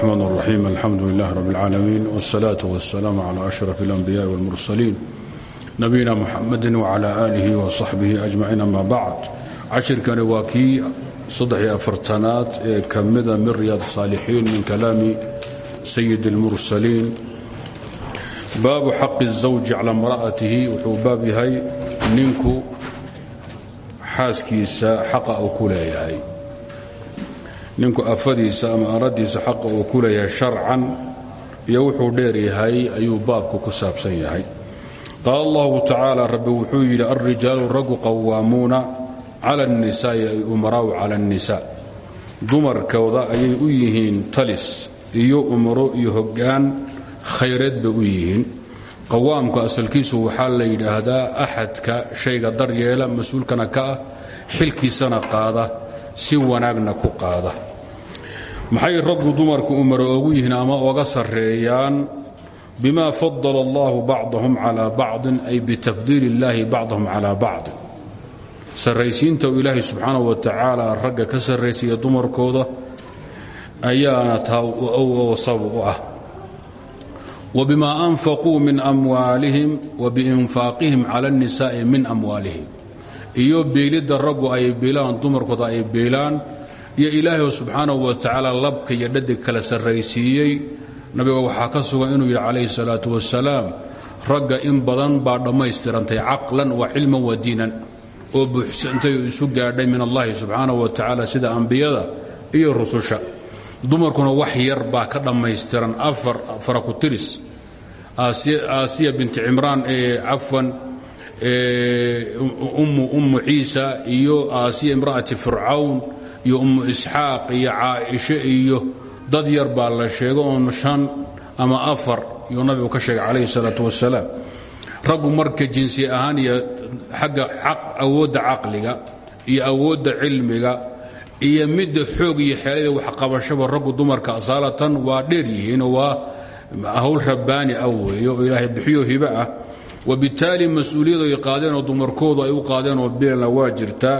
الرحمن الرحيم الحمد لله رب العالمين والصلاة والسلام على أشرف الأنبياء والمرسلين نبينا محمد وعلى آله وصحبه أجمعين أما بعد cashirkani waa kii saddex-iyo afartanaad ee ka mida min riyaad الصaalixiin min kalaami sayid اlmursaliin baabu xaqi الزawji calى imra'atihi wuxuu baab yahay ninku xaaskiisa xaqa uu ku leeyahay ninku afadiisa ama aradiisa xaqa uu ku leeyahay sharcan iyo wuxuu dheer yahay ayuu baabku ku saabsan yahay. Qaal allahu tacaala rabbi wuxuu yidhi alrijaalu raggu qawaamuuna cala اnnisaa'i ay umaraau cala اnnisaa dumarkooda ayay u yihiin talis iyo umaro iyo hoggaan khayreed bay u yihiin. Qawaamka asalkiisu waxaa la yidhaahdaa axadka shayga daryeela mas'uulkana ka ah xilkiisana qaada si wanaagna ku qaada maxay raggu dumarku umaro ogu yihiin ama oga sarreeyaan? Bima fadala allahu bacdahum calaa bacdin ay bitafdiili illaahi bacdahum calaa bacdin sarraysiinta uu ilaahay subxaanahu wa tacaala ragga ka sarraysiiya dumarkooda ayaana taa sabab u ah. Wa bima anfaquu min amwaalihim wa biinfaaqihim cala اnnisaa'i min amwaalihim. Iyo biilidda raggu ay biilaan dumarkooda ay biilaan iyo ilaahay subxaanahu wa tacaala labka iyo dhadig kala sarraysiiyey nabiga waxaa ka sugan inuu yidhi calayhi salaatu wasalaam ragga in badan baa dhammaystirantay caqlan wa cilman wa diinan oo buuxsantay oo isu gaadhay min allahi subxaanahu wa tacaala sida ambiyada iyo rususha. Dumarkuna wax yar baa ka dhammaystiran. Afar faraku tiris. Aasiya binti cimraan ee cafwan ummu ciisa iyo aasiya imra'ati fircawn iyo ummu isxaaq iyo caaisho iyo dad yar baa la sheego oon shan ama afar iyuu nabigu ka sheegay calayhi salaatu wasalaam. Raggu marka jinsi ahaan iyo xagga awoodda caqliga iyo awoodda cilmiga iyo midda xoog iyo xeelada waxqabashaba raggu dumarka asaalatan waa dheer yihiinoo waa hawl rabbaani ah weeye oo ilaahay bixiyo hibo ah. Wabittaali mas'uuliyadu ay qaadeen oo dumarkoodu ay u qaadeen waa jirtaa.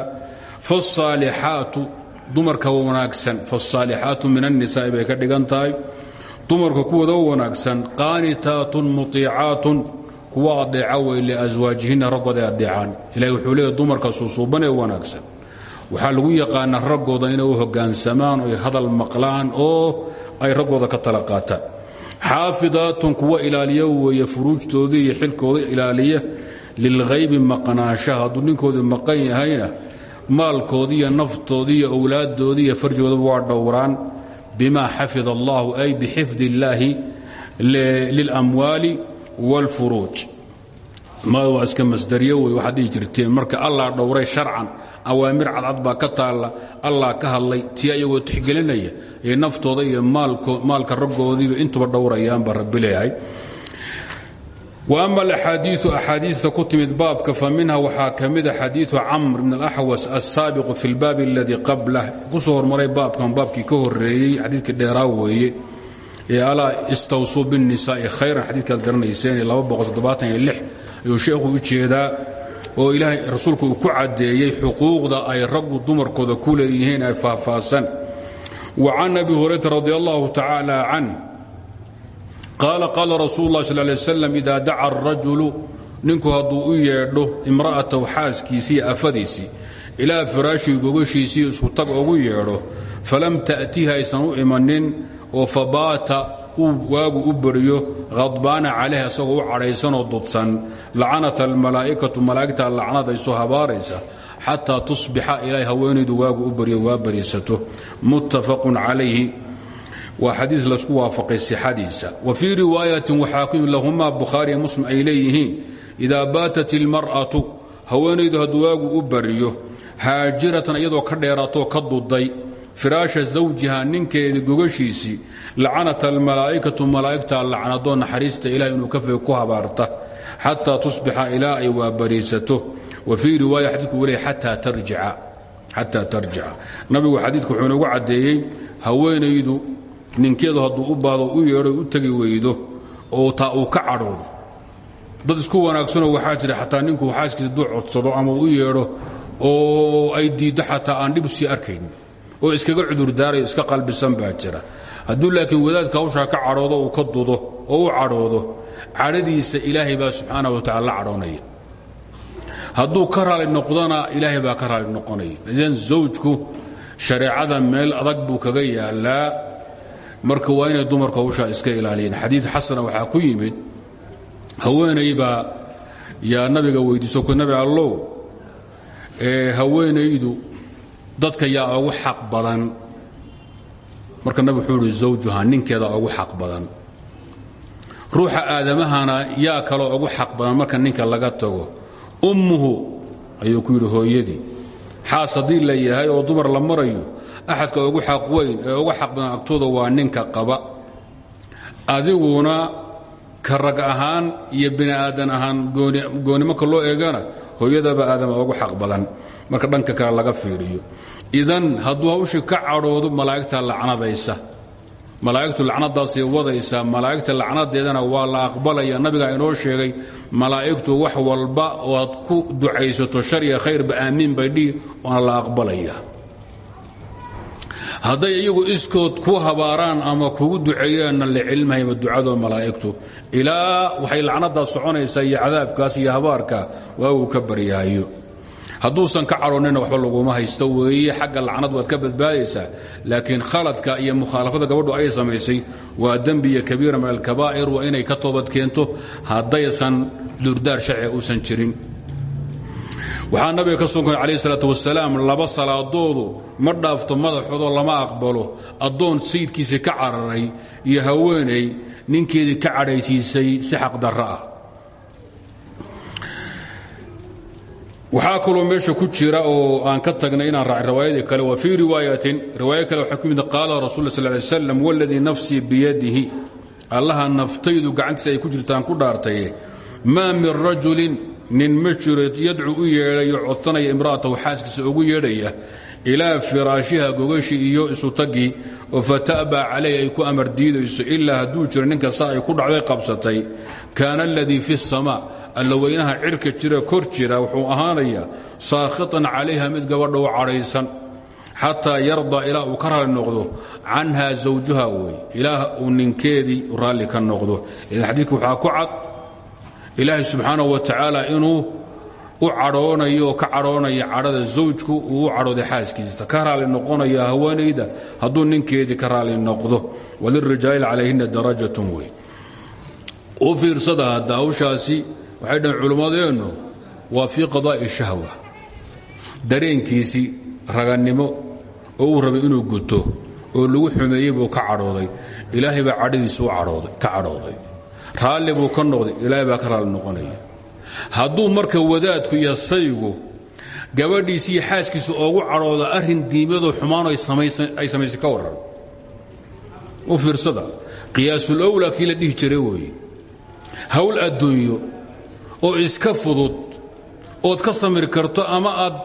Faasaalixaatu dumarka wanaagsan faasaalixaatu min annisaa'i bay ka dhigan tahay. Dumarka kuwooda wanaagsan qaanitaatun mutiicaatun kuwa adeeca wey liaswaajihinna raggooda adeecaan ilahi wuxuu leeyahy dumarka suusuuban ee wanaagsan. Waxaa lagu yaqaanaa raggooda inay u hoggaansamaan oy hadal maqlaan oo ay raggooda ka tala qaataan kuwa ilaaliya weeye furuujtoodii iyo xilkooda ilaaliya lilghaybi maqnaanshaha. Hadduu ninkoodii maqan yahayna maalkoodii iyo naftoodii iyo owlaaddoodii iyo farjooda waa dhowraan. Bima xafid allahu ay bixifdi illaahi lilamwaali wاlfuruuj maada waa iska masdaryo wey waxaad dhihi jirteen marka allah dhowray sharcan awaamir cadcad baa ka taalla allah ka hadlay tii ayagoo tixgelinaya ee naftooda iyo maalka raggoodiiba intuba dhowrayaan baa rabbi leeyahay wa ama alaxaadiiu axaadiista ku timid baabka fa minha waxaa ka mida xadiiu camr bn alaxwas alsaabiqu fi lbaabi aladii qablah ku soo hormaray baabkan baabkii ka horeeyey xadiidkii dheeraa weeye. Ee alaa istawsuu biاnnisaa'i khayran xadiidkaad garanayseen ayuu sheekhu u jeedaa oo ilaahay rasuulku uu ku caddeeyey xuquuqda ay raggu dumarkooda ku leeyihiin ay faahfaahsan. Wa can abi qaala qaala rasuulu اlah sal lay slam ida daca arajulu ninku hadduu u yeedho imra'atahu xaaskiisii afadiisii ilaa firaashii gogashiisii isku tag ugu yeedho falam ta'tiha aysan u imanin oo fabaata uu waagu u beriyo khadbaana calayh asagoo u cadhaysanoo dudsan. Lacanat almalaa'ikatu malaa'igta lacnadayso habaaraysa xataa tusbixa ilaahay haweenaydu waagu u beriyo waa bariisato. Muttafaqun calayhi waa xadiis laysku waafaqay sixadiisa. Wa fii riwaayatin waxaa ku yimid lahumaa bukhaariya muslim ay leeyihiin idaa baatat ilmar'atu haweenaydu hadduu waagu u bariyo haajiratan iyadoo ka dheeraatoo ka duday firaasha zawjiha ninkeedii gogashiisii lacanat almalaa'ikatu malaa'igta lacnadoo naxariista ilahay inuu ka feg ku habaarta xataa tusbixa ilaa ay waabariisato. Wa fii riwaaya xadiidku weliya xataa tarjica ninkeedu hadduu u baado u yeedho u tegi weydo oo taa uu ka cadhoodo dad isku wanaagsanoo waxaa jira xataa ninku xaaskiisa duu codsado ama u yeedho oo ay diiddo xataa aan dhib sii arkayn oo iskaga cudurdaarayo iska qalbisan baa jira. Hadduu laakiin wadaadka hawshaa ka cadhoodo uu ka dudo oo u cadhoodo cadhadiisa ilaahay baa subxaana wa tacala la cadhoonaya. Hadduu ka raali noqdona ilaahay baa ka raali noqonaya. Idan zawjku shareecada meel adag buu kaga yaalaa marka waa inay dumarku hawshaa iska ilaaliyeen. Xadiid xasana waxaa ku yimid haweenay baa yaa nabiga weydiiso ku nabi allow ee haweenaydu dadka yaa ugu xaq badan. Marka nabig wuxuu ihi zawjuha ninkeeda ugu xaq badan. Ruuxa aadamahana yaa kaloo ugu xaq badan marka ninka laga tago. Ummuhu ayuu ku yidhi hooyadii xaas haddii la yahay oo dumar la marayo axadka ugu xaq weyn ee ugu xaq badan agtooda waa ninka qaba. Adiguna ka rag ahaan iyo bini aadan ahaan goonimarka loo eegana hooyadaba aadama ugu xaq badan. Marka dhanka kale laga fiiriyo. Idan hadduu hawshii ka cadhoodo malaa'igta lacnadaysa. Malaa'igtu lacnadaasay wadaysaa malaa'igta lacnadeedana waa la aqbalaya. Nabiga inoo sheegay malaa'igtu wax walba oo ku ducaysato shar iyo khayrba aamiin bay dhihi waana la aqbalaya hadday iyagu iskood ku habaaraan ama kugu duceeyaanna la cilmahayba ducadoo malaa'igtu ilaa waxay lacnadaas soconaysaa iyo cadaabkaas iyo habaarka waa uu ka baryaayo. Hadduusan ka cadhoonnina waxba laguma haysto weeye xagga lacnad waad ka badbaadaysaa laakiin khaladka iyo mukhaalafada gabadhu ay samaysay waa dembi iyo kabiira min alkabaa'ir waa inay ka toobad keento haddaysan durdaar sharciga uusan jirin waxaa nabiga ka sugan calayh salaatu wasalaam laba salaadoodu ma dhaafto madaxoodoo lama aqbalo. Addoon sayidkiisii ka cararay iyo haweenay ninkeedii ka cadhaysiisay si xaqdarro ah. Waxaa kaloo meesha ku jira oo aan ka tagnay inaan raaci riwaayadii kale wa fii riwaayatin riwaayo kale waxaa ku yimid qaala rasul sal lay slam nafsii biyadihi. Allaha naftaydu gacantiisa ay ku jirtaan ku dhaartaye maa min rajulin nin ma jiro yadcu u yeedhayo codsanaya imra'atahu xaaskiisa ugu yeedhaya ilaa firaashiha gogashi iyo isutagii oo fata'baa calayh ay ku amar diidayso ilaa hadduu jiro ninka saa ay ku dhacday qabsatay. Kaana aladii fi اsamaa allaweynaha cirka jira kor jira wuxuu ahaanayaa saakhitan calayha mid gabadha u cadhaysan xataa yarda ilaa uu ka raalli noqdo canha zawjuha wey ilaah uu ninkeedii raalli ka noqdo. Idan xadiidku ku cad ilaahay subxaanahu wa tacaala inuu u cadhoonayo oo ka cadhoonaya cadhada zawjku uu u cadhooday xaaskiisa. Ka raalli noqonaya haweenayda hadduu ninkeedii ka raalli noqdo. Walirijaali calayhina darajatun wey u fiirsada hadda waxay dhahen culimmadeennu waa fii qadaa'i shahwa. Dareenkiisii ragannimo oo uu rabay inuu guto oo lagu xumeeyey buu ka cadhooday. Ilaahay baa cadhadiisu ka cadhooday raalli buu ka noqday ilaahay baa ka raalli noqonaya. Hadduu marka wadaadku iyo saygu gabadhiisi iyo xaaskiisu oogu cadhooda arrin diimadoo xumaano ay samaysay ka warran u fiirsada qiyaasul owlaa kii la dhihi jira weeye. Hawl adduunyo oo iska fudud ood ka samir karto ama aad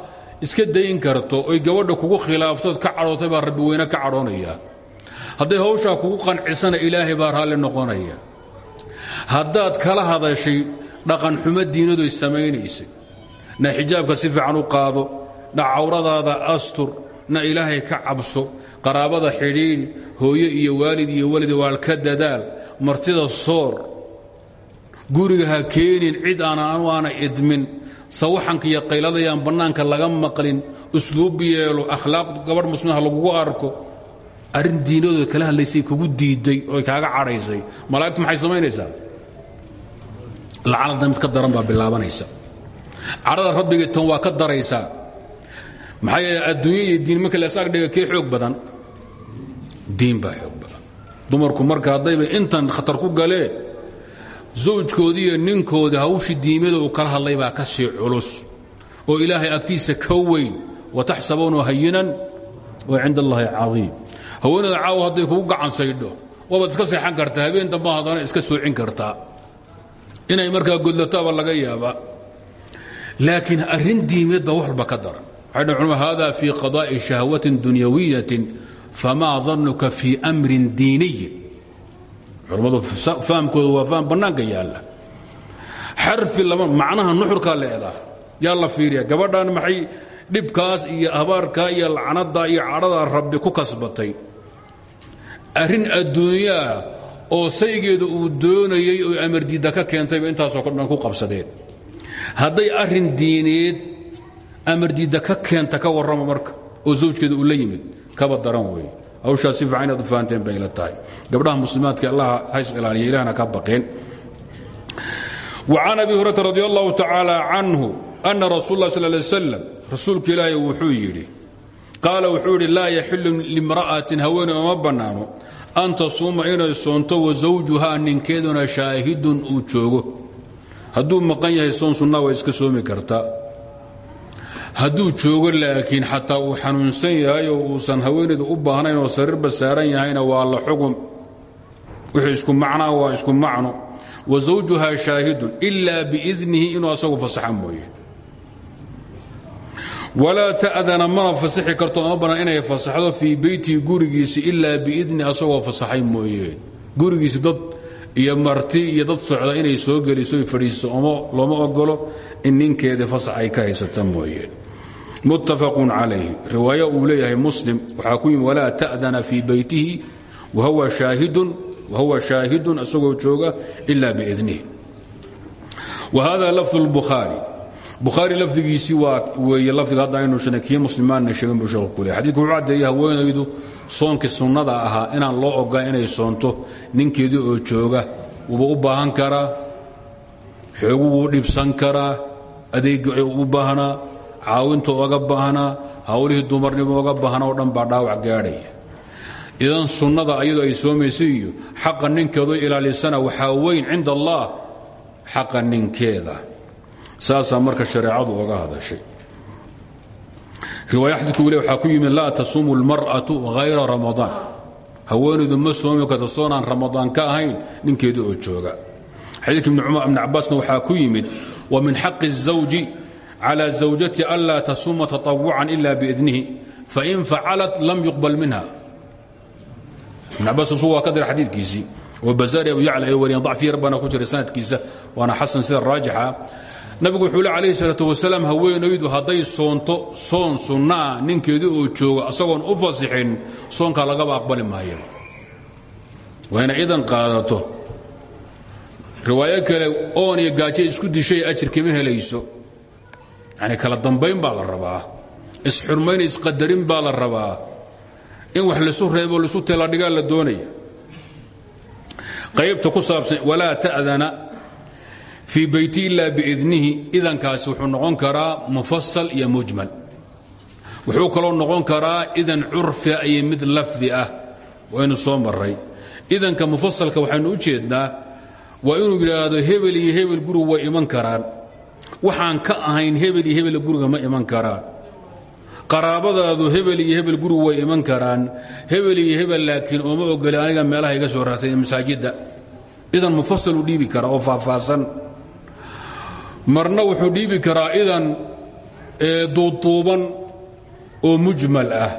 iska dayn karto oy gabadha kugu khilaaftood ka cadhootay baa rabbi weyne ka cadhoonaya. Hadday hawshaa kugu qancisana ilaahay baa raalli noqonaya haddaad kala hadashay dhaqanxumo diinadoy samaynaysay. Na xijaabka si fiican u qaado na cawradaada astur na ilaahay ka cabso qaraabada xidhiidhi hooyo iyo waalid iyo walid waal ka dadaal martida soor. Guriga ha keenin cid aan anu aana idmin. Sawaxanka iyo qayladayaan bannaanka laga maqlin usluub yeelo akhlaaq gabadh muslimaha lagugu arko. Arrin diinadooda kala hadlaysay kugu diiday oy kaaga cadhaysay. Malaa'igtu maxay samaynaysaa lacnada mid ka daran baa bilaabanaysa. Cadhada rabbigii tan waa ka daraysaa maxaa yeele adduunya iyo diin lasaag dhiga kee xoog badan? Diin baa xoog badan. Dumarku marka haddayba intan khatar ku galeen zawjkoodii iyo ninkoodii hawshii uu kala hadlay baa ka sii culus. Oo ilaahay agtiisa ka weyn wataxsabuunu hayinan wa cinda allaahi caiim haweenada caawa hadday kugu gacan saydho waabaad iska seexan kartaa habeen damba haddana iska soocin kartaa inay markaa godlataaba laga yaabaa laakiin arrin diimeed baa wax walba ka daran. Culma hada fii qadaa'i shahwatin dunyawiyatin famaa danuka fii amrin diiniyin. Culammadu fahamkooda waa faham bannaanka yaalla. Xarfi lama macnaha nuxurkaa leedaa yaa fiiriya gabadhan maxay dhibkaas iyo habaarkaa iyo lacnada iyo cadhadaa rabbi ku kasbatay. Arrin adduunyaah oo saygeeda uu doonayey oo amardiidda ka keentayba intaasoo dhan ku qabsadeen. Hadday arrin diineed amardiidda ka keenta ka warrama marka oo zawjkeeda uu la yimid kaba daran weeye hawshaas si fiican inaad u fahanteen bay muslimaadka allaha hays ilaaliya ilahna ka baqeen. وcan abi hurata radi allahu tacaala canhu ana rasuul اlah sal lay slam rasuulka ilaahay wuxuu yidhi qaala wuxuu yidhi laa yaxilu limra'atin haweeney oma bannaano an tasuuma inay soonto wa zawjuhaa ninkeeduna shaahidun uu joogo hadduu maqan yahay soon sunnaa waa iska soomi kartaa hadduu joogo laakiin xataa uu xanuunsan yahay oo uusan haweeneydu u baahnayn oo sariirba saaran yahayna waa la xugum wixii isku macnaa waa isku macno wa zawjuhaa shaahidun ilaa biidnihi inuu asagu fasaxa mooye walaa ta'dana mana fasixi karto oma bannaan inay fasaxdo fii beytihi gurigiisi ilaa biidni asagoo fasaxay mooyeen gurigiisi dad iyo marti iyo dad socda inay soo geliso fadhiiso looma ogolo in ninkeedii fasax ay ka haysata mooyeen muttafaqun calayhi. Riwaaya uu leeyahay muslim. Waxaa ku yimi walaa ta'dana fii beytihi wahuwa shaahidun asagoo jooga ila biidnihi bukhaari lafdigiisii waa weeye lafdiga hadda aynu sheegnay kii muslimaanna sheegin buu sheekhu ku leey xadiidku wuxuu soonkii sunnada ahaa inaan loo ogolan inay soonto ninkeedii oo jooga wuuba u baahan karaa xoogu wuu dhibsan karaa adeegga u baahnaa caawinta oga baahnaa hawlihii dumarnimo oga baahnaa oo dhan baa dhaawac gaadhaya. Idan sunnada ayadu ay soomaysa iyo xaqa ninkeedu ilaalisana waxaa weyn cinda allah xaqa ninkeeda saasaa marka shareecadu oga hadashay riwaaya xadiidku weli waxaa ku yimid laa tasuumu اlmar'atu hayra ramadaan haweenaydu ma soomi karto soonaan ramadaan ka ahayn ninkeedii oo jooga xadiidka ibni cabaasna waxaa ku yimid wa min xaqi الزawji calى zawjati anlaa tasuuma taطawucan ila biidnihi fain facalat lam yuqbal minha ibn cabaas rasul waa ka dira xadiidkiisii oo bazaari abu yacla ay wariyeen dacfi yar baana ku jira sanadkiisa waana xasan sida raajixa nabigu wuxuu le calayhi salaatu wasalaam haweenaydu hadday soonto soon sunnaa ninkeedii oo jooga asagoon u fasixin soonkaa lagaba aqbali maayo. Waa idan qaadato. Riwaayo kale oon iyo gaajo isku dishay ajir kama helayso. Yani kala dambayn baa la rabaa. Isxurmayn isqadarin baa la rabaa. In wax laisu reebo laisu teeladhigaa la doonaya. Qaybta ku saabsan walaa ta'dana fii beyti ila biidnihi idankaasi wuxuu noqon karaa mufasal iyo mujmal. Wuxuu kaloo noqon karaa idan curfia iyo mid lafdi ah waynu soo maray idanka mufasalka waxaynu u jeednaa waa inuu yidhaahdo hebel iyo hebel gurigu way iman karaan. Waxaan ka ahayn hebel iyo hebel guriga ma iman karaan. Qaraabadaadu hebel iyo hebel gurigu way iman karaan. Hebel iyo hebel laakiin ooma ogole aniga meelaha iga soo raartay masaajidda. Idan mufasaluu dhiibi karaa oo faahfaahsan marna wuxuu dhiibi karaa idan duuduuban oo mujmal ah.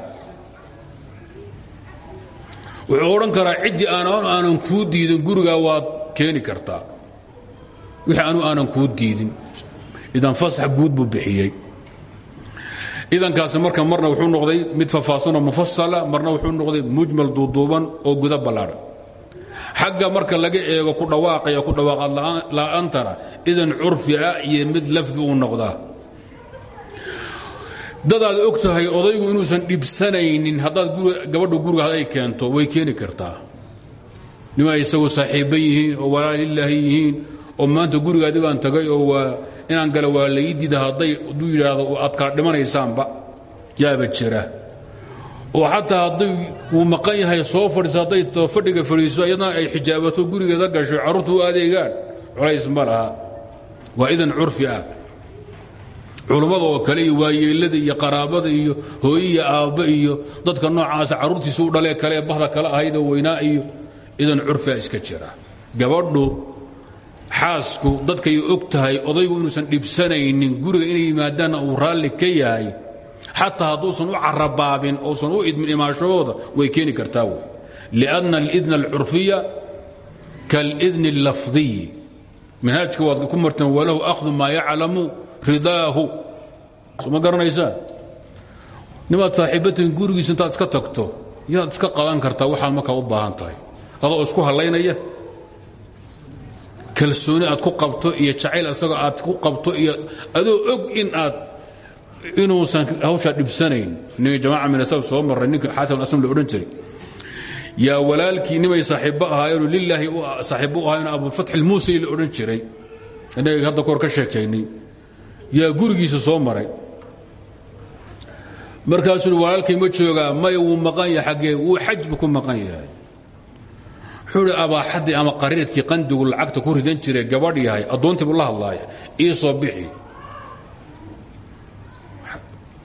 Wuxuu odhan karaa ciddii aanan kuu diidin gurigaa waad keeni kartaa. Wixii anu aanan kuu diidin. Idan fasax guud buu bixiyey. Idankaasi marka marna wuxuu noqday mid faahfaahsanoo mufasala marna wuxuu noqday mujmal duuduuban oo guda ballaadhan xagga marka laga eego ku dhawaaqaya ku dhawaaqaad la'aantana idan curfi ah iyo mid lafdi uu noqdaa. Dadaad og tahay odaygu inuusan dhibsanaynin haddaad gabadhu guriga haday keento way keeni kartaa. Nima isagoo saaxiibba yihiin oo walaalilaahi yihiin oo maanta gurigaadi baan tagay oo waa inaan gala waa laii diida hadday aduu yidhaahdo aad kala dhimanaysaanba yaaba jira oo xataa hadday wuu maqan yahay soo fadhiisa hadday fadhiga fadhiiso iyadna ay xijaabato gurigeeda gasho carruurtu u adeegaan. Colays ma laha. Waa idan curfi ah. Culummada oo kale iyo waayeellada iyo qaraabada iyo hooye iyo iyo dadka noocaasa carruurtiisa u dhalee kale ee bahda kale ahaydoo weynaa iyo idan curfia iska jira. Gabadhu xaasku dadkay og tahay odaygu inuusan dhibsanaynin guriga inay yimaadaanna uu raalli ka yahay xataa hadduusan u carabaabin uusan u idmin imaanshahooda way keeni kartaa wey. Lianna alidna alcurfiya kaalidni allafdiyi. Manhaajka waad ku marteen walahu akhdu maa yaclamu ridaahu. Ma garanaysaan nimaad saaxiibbatiin gurigiisa intaad iska tagto yaad iska qadan kartaa waxaad markaa u baahan tahay. Isku hallaynaya kalsooni aad ku qabto iyo jacayl asagoo aad ku qabto iyo adoo og in aad inuusan hawshaa dhibsanayn. Nin jamaaca min asab soo marray ninka xaatim aslam la odhan jiray. Yaa walaalkii nimay saaxiibbo ahaayeenoo lilaahi saaxiibbo u ahaayeen abufatx ilmuusili la odhan jiray. Innaga hadda kahor ka sheekaynay yaa gurigiisa soo maray. Markaasuu walaalkay ma joogaa maya wuu maqan yahay xaggee wuu xajbu ku maqan yahay. Wuxuu hi abaaxaddii ama qariidkii qandigu lacagta ku ridan jiray gabadh yahay addoontii buu la hadlaaya ii soo bixi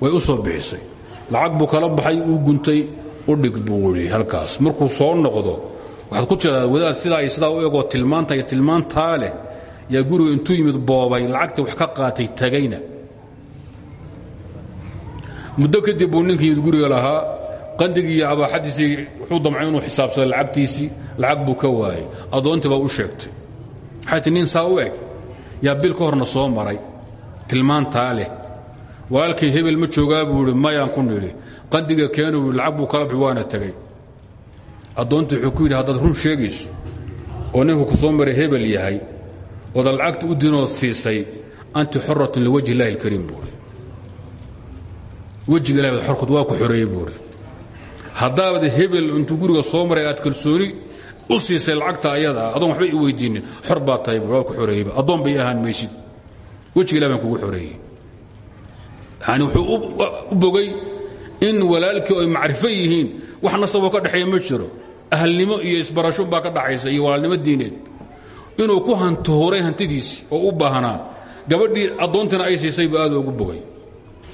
way u soo bixisay. Lacag buu kala baxay uu guntay u dhig buu halkaas. Markuu soo noqdo waxaad ku tiradaa wadaad sidaa sidaa u egoo tilmaanta iyo tilmaantaa leh yaa guriga intuu yimid boobay lacagtii wax ka qaatay tagayna. Muddo kadib buu yimid guriga lahaa qandigii iyo abaaxadiisii wuxuu damcay inuu xisaabsaday lacagtiisii lacag buu ka waayey addoontii baa u sheegtay. Waxay nin saa u eg yaa bil ka horna soo maray tilmaantaa leh walaalkay hebel ma joogaa buu idhi mayaan ku nidhi. Qandiga keenu lacag kala bixi waana tegey addoontii wuxuu run sheegayso oo ku soo maray hebel yahay ooda lacagta u dinood siisay anti xoratun liwajhi illahi alkariim buuhi wejiga ilahi baad waa ku xoreeyey buuhi haddaabad hebel intuu guriga soo maray aad kalsooni u siisay lacagta ayadaa adoon waxba i weydiinin xor baad ku xoreeyeyba addoon bay ahaan maysid. Wejiga ilah baan kugu yani wuxuu u bogay in walaalkii ay macrifo yihiin. Wax ka dhexeeya ma jiro. Ahalnimo iyo isbarasho baa ka dhaxaysa iyo walaalnimo diineed. Inuu ku hantuhuray hantidiisii oo u baahnaa gabadhii addoontiina ay siisay buu ugu bogay.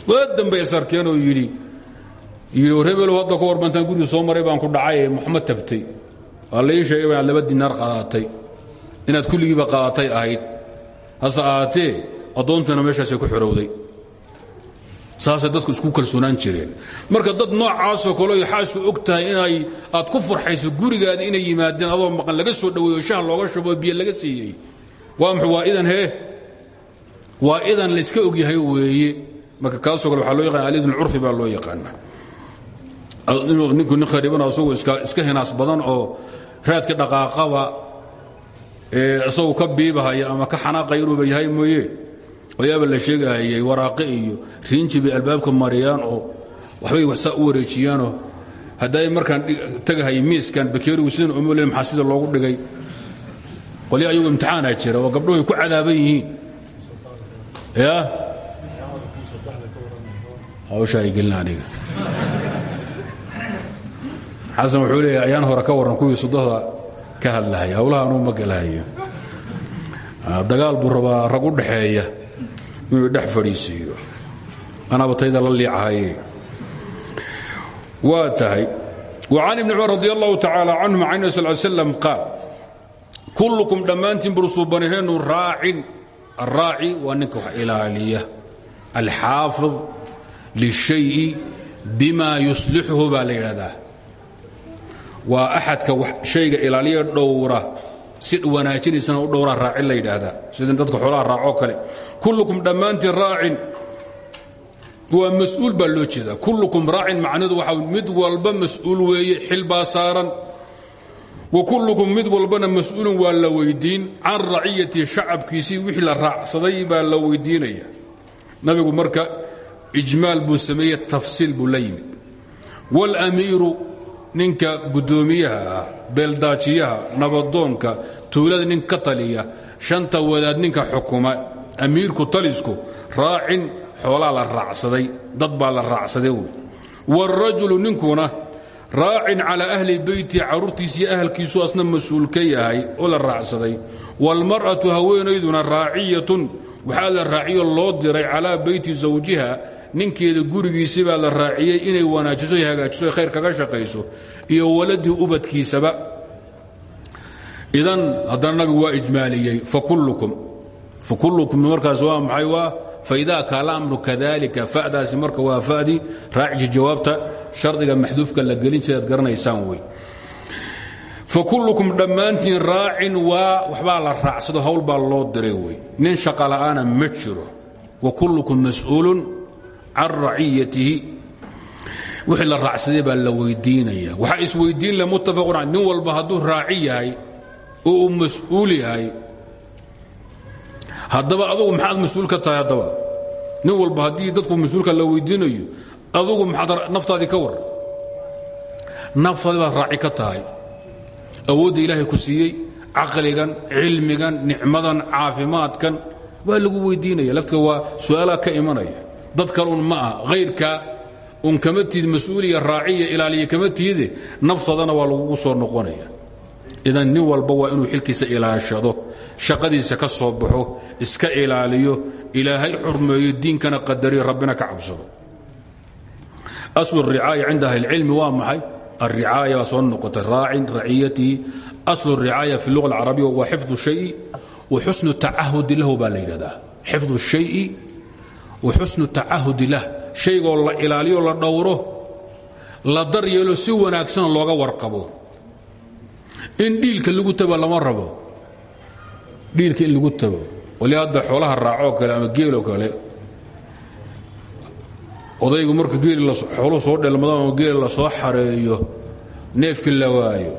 Waa dambe isarkeenoo yidhi yidhi war hebelow hadda ka warbantaan gurigii soo baan ku dhacay moxamed tabtay waa la ii sheegay laba dinaar qaadatay inaad kulligiiba qaadatay ahayd. Hase ahaatee addoontiina meeshaasay ku xorowday saasay dadku isku kalsoonaan jireen. Marka dad noocaasoo kale oy xaasku og tahay inay aad ku farxayso gurigaada inay yimaadeen adoo maqan laga soo dhoweeyo shaha looga shubo biyo laga siiyey. Waa muxuu waa idan hee? Waa idan layska ogyahay weeye. Marka kaasoo kale waxaa loo yaqana alidn curfi baa loo yaqaana. Inuu ninku nin khariban asagu iska hinaas badan oo raadka dhaqaaqaba isagu ka biibahaya ama ka xanaaqaya inuuba yahay mooye oyaaba la sheegahayay waraaqe iyo riinji bay albaabka mariyaan oo waxbay waxsaa u wareejiyaanoo hadday markaan tagahayay miiskan bakeerigu sidan umole maxaa sida loogu dhigay? Qolya ayagu imtixaanaa jira oo gabdhuhu ay ku cadaaban yihiin. Ya hawsha ay gelin aniga. Xasan wuxuu leeyahay ayaan hore ka warran kuwii sudohda ka hadlahaya hawlaha anuu ma galahayo dagaal buu rabaa rag u dhaxeeya inuu dhex fadhiisiiyo anaaba tayda la liicahaye waa tahay وcan ibni cumar radi allahu tacaala canhum can nabi sal l slam qaal kullukum dhammaantiin bursuubanaheenu raacin. Araaci waa ninka wax ilaaliya. Alxaafid lishayi bima yuslixuhu baa la yidhahdaa. Waa axadka shayga ilaaliya si wanaajinaysana u dhowraa raacin la yidhaahdaa. Sidin dadka xoolaha raacoo kale kullukum dhammaantiin raacin. Waa mas'uul baa loo jeedaa. Kullukum raacin macnadu waxa mid walba mas'uul weeye xil baa saaran. Wa kullukum mid walbana mas'uulun waa la weydiin. Can raciyati shacabkiisii wixii la raacsaday baa la weydiinaya. Nabigu marka ijmaal buu sameeye tafsiil buu la yimid. Wاlamiiru ninka guddoomiyaha ah beeldaajiyaha nabadoonka tuulada nin ka taliya shanta wadaad ninka xukuma amiirku talisku raacin xoolaa la raacsaday dad baa la raacsaday wey wاlrajulu ninkuna raacin calى ahli beyti carruurtiisii ahalkiisu asna mas-uul ka yahay oo la raacsaday wاlmar'atu haweenayduna raaciyatun waxaa la raaciyo loo diray calىa beyti zawjiha ninkeeda gurigiisi baa la raaciyey inay wanaajiso hagaajiso khayr kaga shaqayso iyo waladii ubadkiisaba. Idan haddana nabigu waa ijmaaliyey fakullukum markaas waa maxay? Waa faidaa kaala amru kadalika fadaasi marka waa fadii raaciji jawaabta shardiga maxduufka la gelin jira ad garanaysaan wey fakullukum dhammaantiin raacin waa waxbaa la raacsado hawl baa loo diray wey nin shaqala'aana ma jiro. Wa kullukum mas'uulun can raciyatihi. Wixii la raacsaday baa la weydiinaya. Waxaa isweydiin le muttafaqun cal nin walba hadduu oo uu yahay haddaba adugu maxaad mas'uul ka tahay haddaba? Nin walba haddii dadku mas'uulka la weydiinayo adugu maxaad naftaadii ka war. Naftaadii baad raaci ilaahay ku siiyey caqligan cilmigan nicmadan caafimaadkan waa lagu weydiinaya. Laftka waa su'aalaa ka imanaya dad kale un ma ah hayrka un kama tiid mas'uuliya raaciya ilaaliya kama tiide naftaadana waa lagugu soo noqonaya. Idan nin walba waa inuu xilkiisa ilaashado shaqadiisa ka soo baxo iska ilaaliyo ilaahay xurmeeyo diinkana qadariyo rabbina ka cabsado. Aslu ricaaya cinda ahli اlcilmi waa maxay? Alricaaya baa soo noqotay. Raacin raciyatihi aslu ricaaya fi luga alcarabiya waa xifdu shayi wa xusnu tacahudi lahu baa la yidhahdaa. Xifdu shayi wa xusnu tacahudi lah shaygoo la ilaaliyo la dhowro la daryeelo si wanaagsan looga warqabo. In dhiilka lagu tabo lama rabo. Dhiilka in lagu tabo. Wali hadda xoolaha raacoo kale ama geeloo kale. Odaygu marka geeli xooluhu soo dhelmado ama geeli la soo xareeyo neefkii la waayo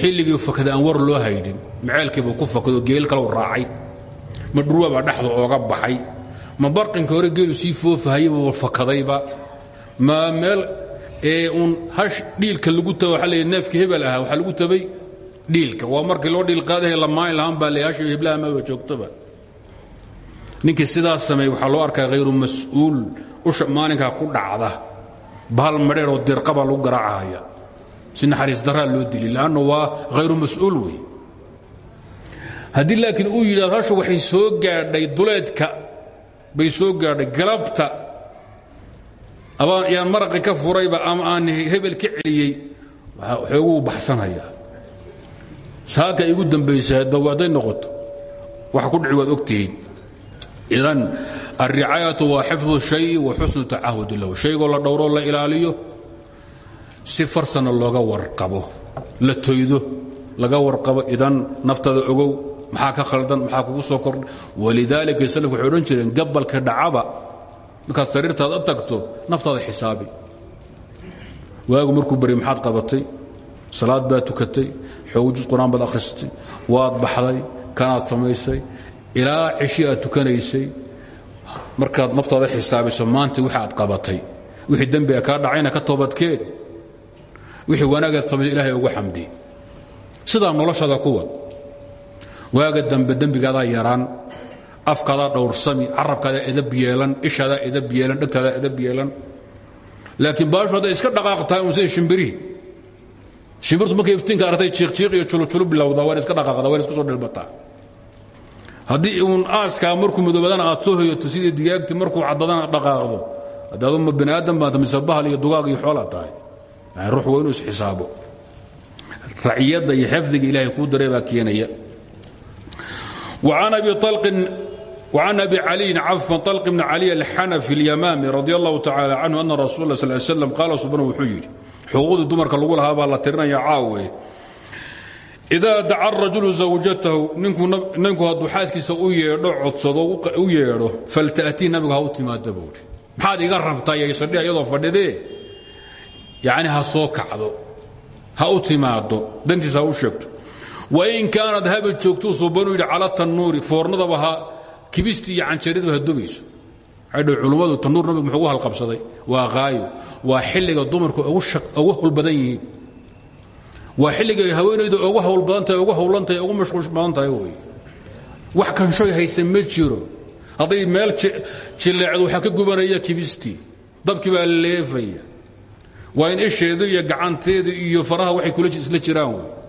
xilligii fakada aan war loo haydhin maceelkiibuu ku fakado geel kalau raacay ma dhurwa baa dhexda ooga baxay ma barqinka hore geelu sii foofahayaba fakadayba ma meel ee uun hash dhiilka lagu taba waa la neefka hebel ahaa waxaa lagu tabay dhiilka. Waa markii loo dhiil qaadahay lamaani lahaan baa le hashi heblaha maba joogtoba ninkii sidaas sameey waxaa loo arkaa hayru mas'uul usha ku dhacda bahal madheer oo dirqabaa lagu garaacahaya. Si naxariis daraa loo dili lanno waa hayru mas'uul wey haddii laakiin uu yidhahdo hashu waxay soo gaadhay duleedka bay soo gaadhay galabta abaan yaan maraqi ka furayba ama aan hebel ka celiyey xooguu baxsanhayaa saaka igu dambaysa daw hadday noqoto waxa ku dhici waad ogtihiin. Idan alricaayatu waa xifdu shay wa xusnu tacahudi lahu. Shaygoo la dhowroo la ilaaliyo si farsana looga warqabo la toydo laga warqabo idan naftada ogow maxaa ka khaldan? Maxaa kugu soo kordha walidaalika salafku waxay odhan jireen gabalka dhacaba. Markaad sariirtaad a tagto naftaada xisaabi. Waagu markuu bari maxaad qabatay? Salaad baad tukatay? Xoogu jus qur'aan baad akhristay waad baxday? Kanaad samaysay? Ilaa ceshi aad tukanaysay? Markaad naftaada xisaabiso maanta wixi aad qabatay. Wixii dembiga kaa dhacayna ka toobadkeen wixii wanaagaad samaysay ilahay ugu xamdi. Sidaa noloshaada ku wad waaga dambe dembigaadaa yaraan afkaadaa dhowrsami carabkaadaa edab yeelan ishaadaa edab yeelan dhegtaadaa edab yeelan laakiin baashu hadday iska dhaqaaq tahay un sida shimbirihi shimbirtu markay iftiinka aragtay jiiqjiiq iyo julujulu bilowdaa waan iska dhaqaaqdaa waan iska soo dhilbataa haddii uun aaskaa markuu madoobadana aad soo hoyato sidii digaagti markuu caddadana dhaqaaqdo haddaadu ma bani aadam baanta mise iyo dugaag iyo xoolaa tahay. Yani ruux waa inuu isxisaabo raciyadda iyo xifdiga ilaahay kuu daray baa keenaya an abi lin cafan al bn cali alxanafi اlyamaami radi allahu tacala canhu ana rasul sl slam qaala subana wuxuu yidhi xuquuqdii dumarka lagu lahaa baa la tirinaya caawe. Idaa daca rajulu zawjatahu ninku hadduu xaaskiisa u yeedho codsado u yeedho faltaatii nabigu ha u timaada buuri maxaad iga rabtaa yaysadhi iyadoo fadhidee? Yani ha soo kacdo ha u timaado dantiisa ha u sheegto wain kaanad haba joogtuu suubanuu yidhi cala tannuuri foornadaba ha kibistii iyo canjeeradaba ha dubayso. Dhi culummadu tannuur nabigu muxuu ugu halqabsaday waa qaayo waa xilliga dumarku ugu hawl badan yihiin. Waa xilliga haweenaydu ugu hawl badan tahay ugu hawlan tahay ugu mashquul badan tahay wey wax kanshoy haysan ma jiro. Hadday meel jileecdo waxaa ka gubanaya kibistii dabkii baa leefaya. Waa in isheedu iyo gacanteedu iyo faraha waxay kula isla jiraan wey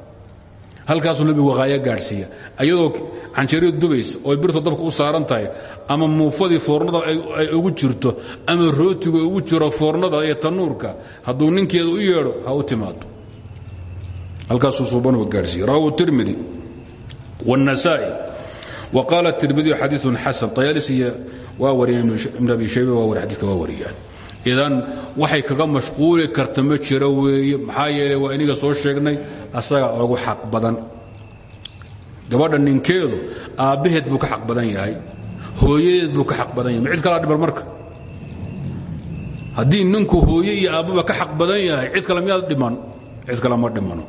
halkaasuu nabigu waqaayo gaadhsiiya. Ayadoo canjeeradu dubaysa oo birta dabka u saaran tahay ama muufadii foornada ay ugu jirto ama rootigu ugu jiro foornada iyo tanuurka hadduu ninkeeda u yeedho ha u timaado halkaasuu suubanuga gaadhsiiya. Rawahu tirmidi wاnasaa'i wa qaala tirmidiyu xadiiثun xasan tayaalisiya waa wariyeen ibn abi shayba waa wari xadidka waa wariyaan idan waxay kaga mashquuli karta ma jiro weeye maxaa yeeley waa iniga soo sheegnay asaga ugu xaq badan. Gabadha ninkeedu aabbaheed buu ka xaq badan yahay hooyadeed buu ka xaq badan yahay. Cid kalaa dhibar marka. Haddii ninku hooye iyo aabbaba ka xaq badan yahay cid kale miyaad dhiman? Cid kale ma dhimano.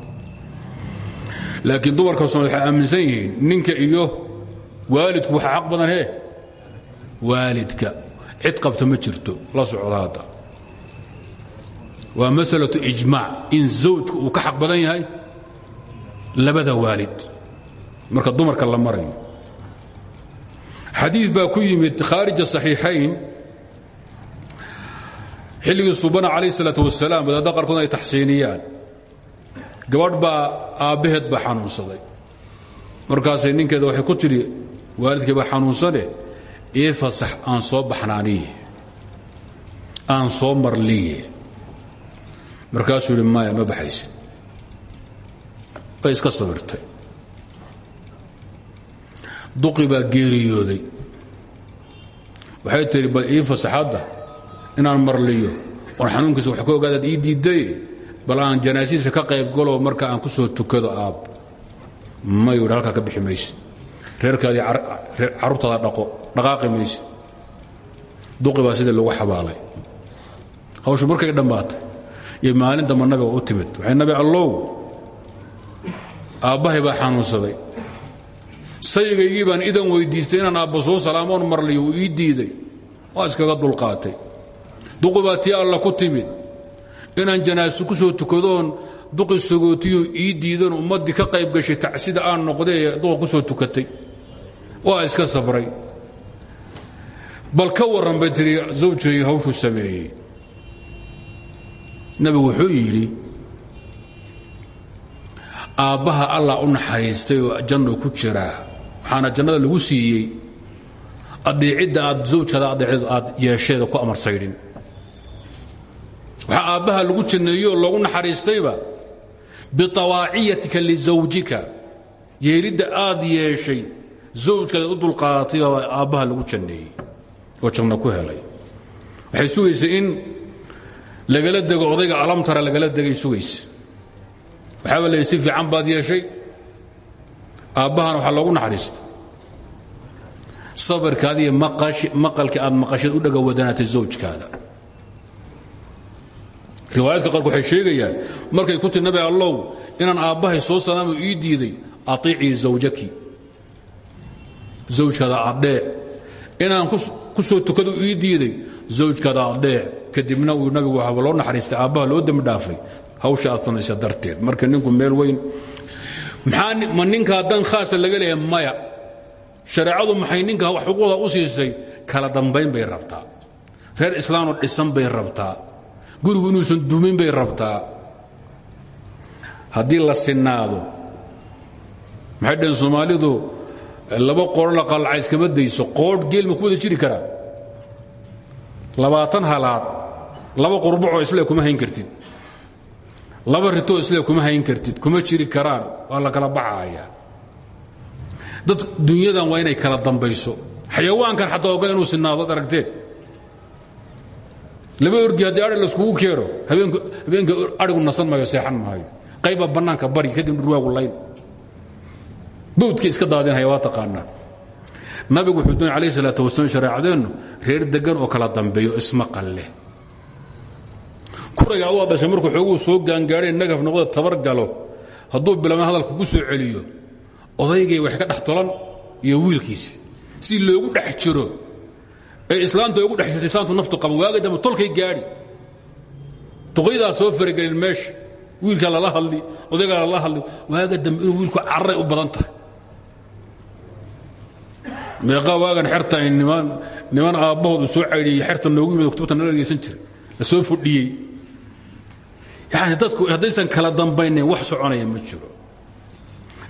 Laakiin dumarka soomali waxay aaminsan ninka iyo waalidku waxa xaq badan he waalidka cid qabta ma jirto la socda hadda. Waa ijmaac in zawjku uu ka xaq badan yahay labada waalid. Marka dumarka la marayo xadiid baa ku yimid khaarija saxiixayn xilligii subana calayh isalaat wasalaam wadaadda qaarkood ay taxsiiniyaan. Gabadh baa aabbaheed baa xanuunsaday. Markaasay ninkeeda waxay ku tidhi waalidkay baa xanuunsane ii aan soo baxnaaniye aan soo marliye. Markaasuu yidhi maya ma baxaysid. Way iska sabirtay. Duqi baa geeriyooday. Waxay tihi bal ii fasaxadda inaan marliyo oon xanuunkiisa wax ka ii diidday bal aan janaasiisa ka qayb galoo marka aan ku soo tukado aab. Mayu yidhi halkaa ka bixi maysid. Reerkaadii carruurtaada dhaqo dhaqaaqi maysid. Duqi baa sidii lagu xabaalay. Hawshu markay dhammaatay iyo maalin damba u timid waxay nabi allow aabbahay baa xanuunsaday. Sayigaygii baan idan weyddiistay inaan aabba soo salaamoon marliyo uu ii diiday waa iskaga dulqaatay. Duqi baa tii alla ku timid inaan janaaso ku soo tukadoon duqi sagootiyo ii diidan ummaddii ka qayb gashay tacsida aan noqdee duqa ku soo tukatay. Waa iska sabray bal ka warran bay tihi zawjay hawshu sameeyey. Nabigu wuxuu yidhi aabbaha allah u naxariistay oo ku jiraa waxaana jannada lagu siiyey. Adeecidda aad zawjkaada adeecid aad yeesheeda ku amarsaydhin waxaa aabbaha lagu janneeyo oo loogu naxariistayba biawaaciyatika lizawjika yeelidda aad yeeshay zawjkaada u dulqaadatay baa aabbaha lagu janneeyey oo janno ku helay. Waxay sugaysa in lagala dego odayga alamtara lagala degay sugaysa waxaaba la si fiican baad yeeshay aabbahana waxaa loogu naxariista. Sabirkaada iyo maqalka aad maqasheed u dhaga wadanaatay zawjkaada. Riwaayaadka qaarku waxay sheegayaan markay ku tii nabi allow inaan aabbahay soo salaamo ii diiday aiicii zawjaki zawjkaada adhee inaan ku soo tukado ii diiday zawjkaada adhee kadibna uu nabigu waxaaba loo naxariistay aabbaha loo dembi dhaafay hawsha aad samaysa marka ninku meel weyn ma ninkaa dan khaasa laga leeya maya? Shareecadu maxay ninka xuquuqda u siisay? Kala dambayn bay rabtaa. Reer islaanoo dhisan bay rabtaa. Gurigu inuusan dumin bay rabtaa. Haddii la sinaado maxay dhaheen soomaalidu laba qoor la qalca iskama dayso qoodh geel ma ku wada jiri karaa labaatan halaad laba qurbacoo isle kuma hayn kartid. Laba ritoo isle kuma hayn kartid kuma jiri karaan waa la kala baxaaya. Dad dunyadan waa inay kala dambayso. Xayawaankan xataa ogal inuu sinaado ad aragteen laba orgi haddii adhi laiskugu keeno habeenka adhigu nasan maayo seexan maayo. Qayba bannaanka bari kadib dhurwaagu layn bawdkii iska daadinhaya waa taqaanaa. Nabigu wuxuu doonay alayh salaat wasalaam shareecadeennu reer degan oo kala dambeeyo ismaqal leh kurayga adu adashay markuu xooguu soo gaangaadhay nagaf noqda tabar galo. Hadduu bilaabna hadalka ku soo celiyo odaygay wax ka dhex iyo wiilkiisi. Si loogu dhex jiro ee islaamta ugu dhex jirtay islaamtu naftu qaba waaga dambe tolkay gaadhi. Duqaydaa soo faragelin meesha wiilkaa lala hadli odaygaa lala hadli waaga dambe inuu wiilku cararay u badan tahay meeqaa waagan xerta ay niman aabbahoodu soo caydhiyey xerta noogu yimid kutubta nala dhegaysan la soo fudhiyey yani dadku haddaysan kala dambaynayn wax soconaya ma jiro.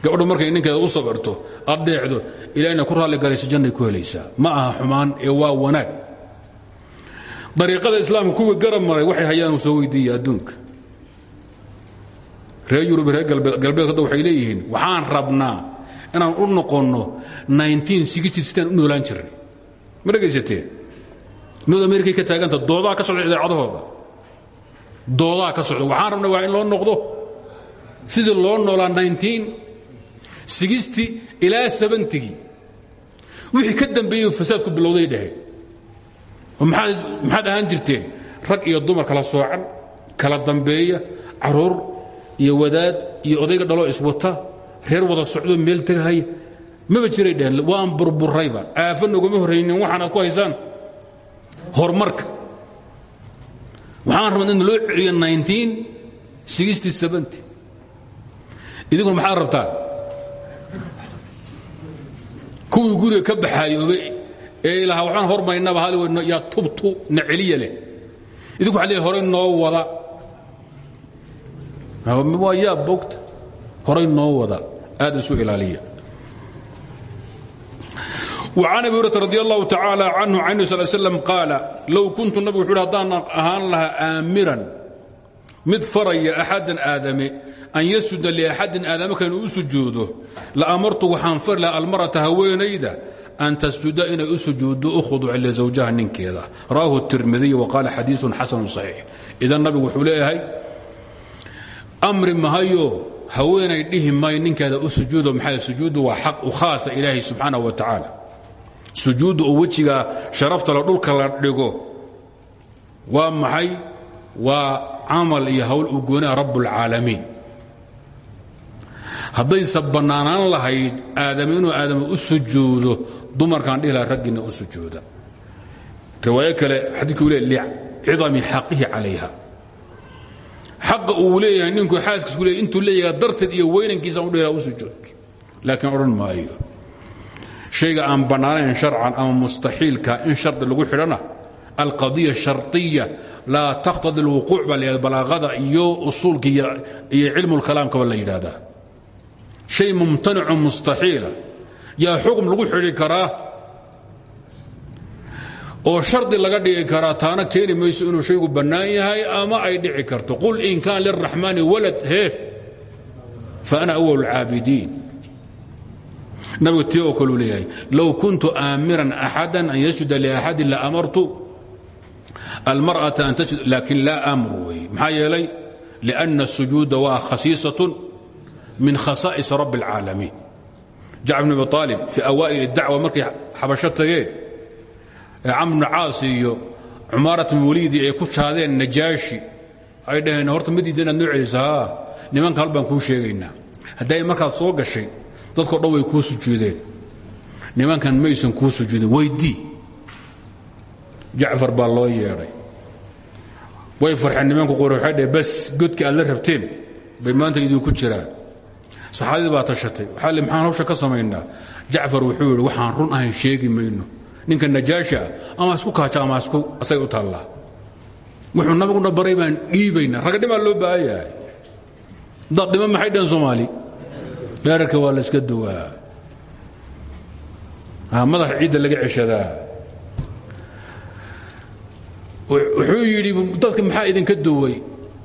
Gabadhu markay ninkeeda u sabirto addeecdo ilahna ku raalli galaysa jannay ku helaysaa. Ma aha xumaan ee waa wanaag. Dariiqada islaamka kuwii garab maray waxay hayaan soo weydiiya adduunka. Reer yurub reer galbeed hadda waxay leeyihiin waxaan rabnaa inaan u noqonno u noolaan jirnay ma dhegaysateen north americay ka taaganta doodaa ka socda idaacadahooda doodaa ka socda. Waxaan rabnaa waa in loo noqdo. Sidii loo noolaa ilaa abantigi wixii ka dambeeyey fasaadku bilowday dhaheen maxaad ahaan jirteen? Rag iyo dumar kala soocan kala dambeeya carruur iyo wadaad iyo odayga dhaloo iswata reer wada socdo meel tegahaya maba jiray dheheen waan burburayba aafa noguma horraynin waxaanaad ku haysaan horumarka. Waxaan rabaa in loo celiyo idinkuna maxaad rabtaan kuwii guriga ka baxaayoobay ee ilahaa waxbaan hormaynaba haliwad yaa tubtu na celiya leh. Idinku waa leeyahay horay noo wada. Waa yaa bogta horay noo wada aad isu ilaaliya. An abi hurata radi allahu tacaala canhu can nebi sal slam qaala low kuntu nabigu wuxu uhi haddaan ahaan lahaa aamiran mid faraya axadan aadame an yasjuda liaxadin aadame kan u sujuudo la amartu waxaan fari lahaa almarata haweenayda an tasjuda inay u sujuuddo u khuduuci lisawjaha ninkeeda. Rawahu tirmidiy wa qaala xadiiun xasanu saxiix. Idan nabigu wuxuu leeyahay amri mahayo haweenay dhihi may ninkeeda u sujuudo maxaa sujuuddu waa xaq u khaasa ilaahay subxaanaه wa tacaala. Sujuudda oo wejiga sharaftale dhulka la dhigo waa maxay? Waa camal iyo hawl u goonaa rabb اlcaalamiin haddaysa bannaanaan lahayd aadam inuu aadama u sujuudo dumarkaan dhihi laha raggiinna u sujuuda. Riwaayo kale xadiidku le licidami xaqihi calayha xaqa uu leeyahay ninku xaaskiisu leey intuu leeyahay darteed iyo weynankiisa u dheeraa u sujuud. Laakiin odhan maayo shayga aan bannaanayn sharcan ama mustaxiilka in shardi lagu xidhana alqadiya shardiya laa takhtadi alwuquuc baa la yidhahda balaaqada iyo usuulka iyo cilmulkalaamkaba la yidhaahdaa. Shay mumtanicun mustaxiila yaa xukm lagu xidhi karaa? oo shardi laga dhigi karaa taana keeni mayso inuu shaygu bannaan yahay ama ay dhici karto qul in kaan liraxmaani walad he faana awal اlcaabidiin nabigu tii oo kaluu leeyahay low kuntu aamiran axadan an yasjuda liaxadin laamartu almarأaةa an tasjud laakin laa amru wey maxaa yeelay لأna الsujuuda waa khasiisaة min khasaa'is rabb اlcaalamiin jacfar bn abi aalib fii awaa'il اdacwa markay xabasho tageen ee camr bn caas iyo cumaarat bn waliidi ay ku jaadeen najaashi. Ay dhaheen horta ma diida inaad noo celiso haa nimanka hal baan kuu sheegaynaa hadday markaad soo gashay dadko dhan way kuu sujuudeen. Nimankan maysan kuu sujuudin. Weydii jacfar baa loo yeedhay. Way farxeen nimanku qore waxay dheh bas godkii aad la rabteen bay maanta idinku jiraan. Saxaabadii baa tashatay. Waxaa le maxaan hawsha ka samaynaa jacfar wuxuu yidhi waxaan run ahayn sheegi mayno ninka najaasha ah ama isku kaaja ama isku asay u taallaa wuxuu nabiguna baray baan dhiibaynaa ragadhimaa loo baahan yahay. Dad dhima maxay dhaheen soomaali? Dheerarka waa la iska duwaa. Madaxa ciidda laga ceshadaa. Wuxuu yidhi dadka maxaa idinka duway?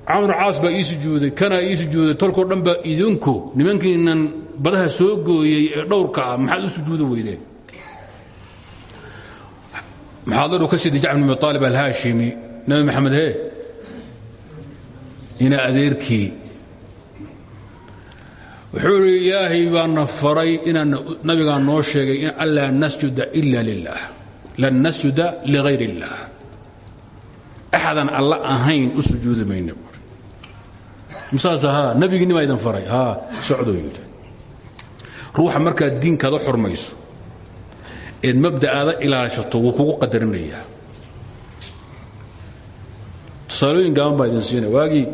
Camr caas baa ii sujuuday kanaa ii sujuuday tolkoo dhan baa idinku. Nimankiinan badaha soo gooyey ee dhowrka ah maxaad u sujuudi weydeen muxaadaru ka sida jacfar bn abi aalib alhaashimi nabi maxamed hee ina adeerkii wuxuu idhi ilaahay baana faray inaan nabigaa noo sheegay in anlaa nasjuda ila lilah lan nasjuda ligayr اllah axadan alla ahayn u sujuudi mayna musaas haa nabigiinni baa idin faray haa socdoo yidhi ruuxa markaad diinkaada xurmayso eed mabda'aada ilaashato wuu kugu qadarinayaa tusaalooyin gaaban baa idin siinaya waagii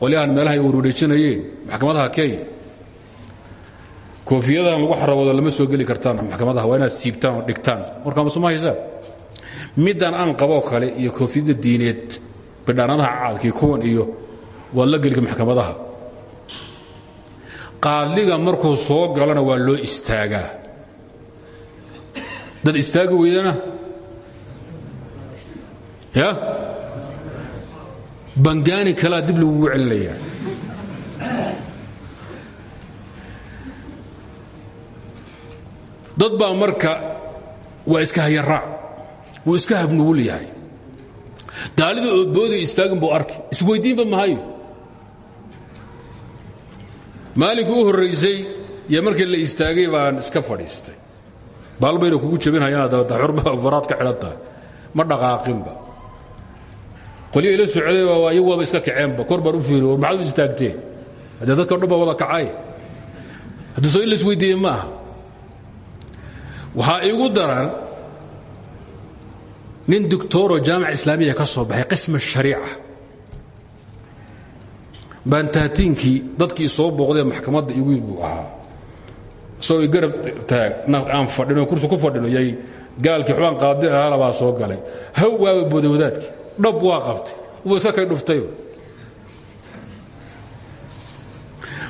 qolyahan meelaha ay warwareejinayeen maxkamadaha kenya koofiyadan lagu xarawado lama soo geli kartaan maxkamadaha. Waa inaad siibtaan oo dhigtaan. Warkaama suma haysaan middan aan qaboo kale iyo koofiyadda diineed bidhaanadaha caadkii kuwan iyo waad la gelika maxkamadaha. Qaadliga markuu soo galana waa loo istaagaa dad istaagi weydana ya bangaani kalaa dib lagugu celinayaa dad baa marka waa iska hayaraac wuu iska habnugul yahay daalida oo booday istaagin arki isweyddiinba mahayo maalinkii u horraysay iyo markii la istaagay baan iska fadhiistay baalbayna kugu jebinhayaan dabadaxurba faraad ka xidhan tahay ma dhaqaaqinba. Qolyo ila socday waa iyagu waaba iska kaceenba. Kor baan u fiiri maxaad u istaagteen haddee dadka dhan baa wada kacay. Haddii soo in la ma aha. Waxaa daran nin doctoroo jaamic islaamiya ka soo baxay qisma shariica. Baantaatiinkii dadkii soo booqdee maxkamadda igu buu isagoo garab taag. Aan fadhino kursi ku fadhino yay gaalkii xubaan qaadi baa soo galay. Haw waaba booday wadaadkii. Dhab waa qabtay. Wuu iska kay dhuftayba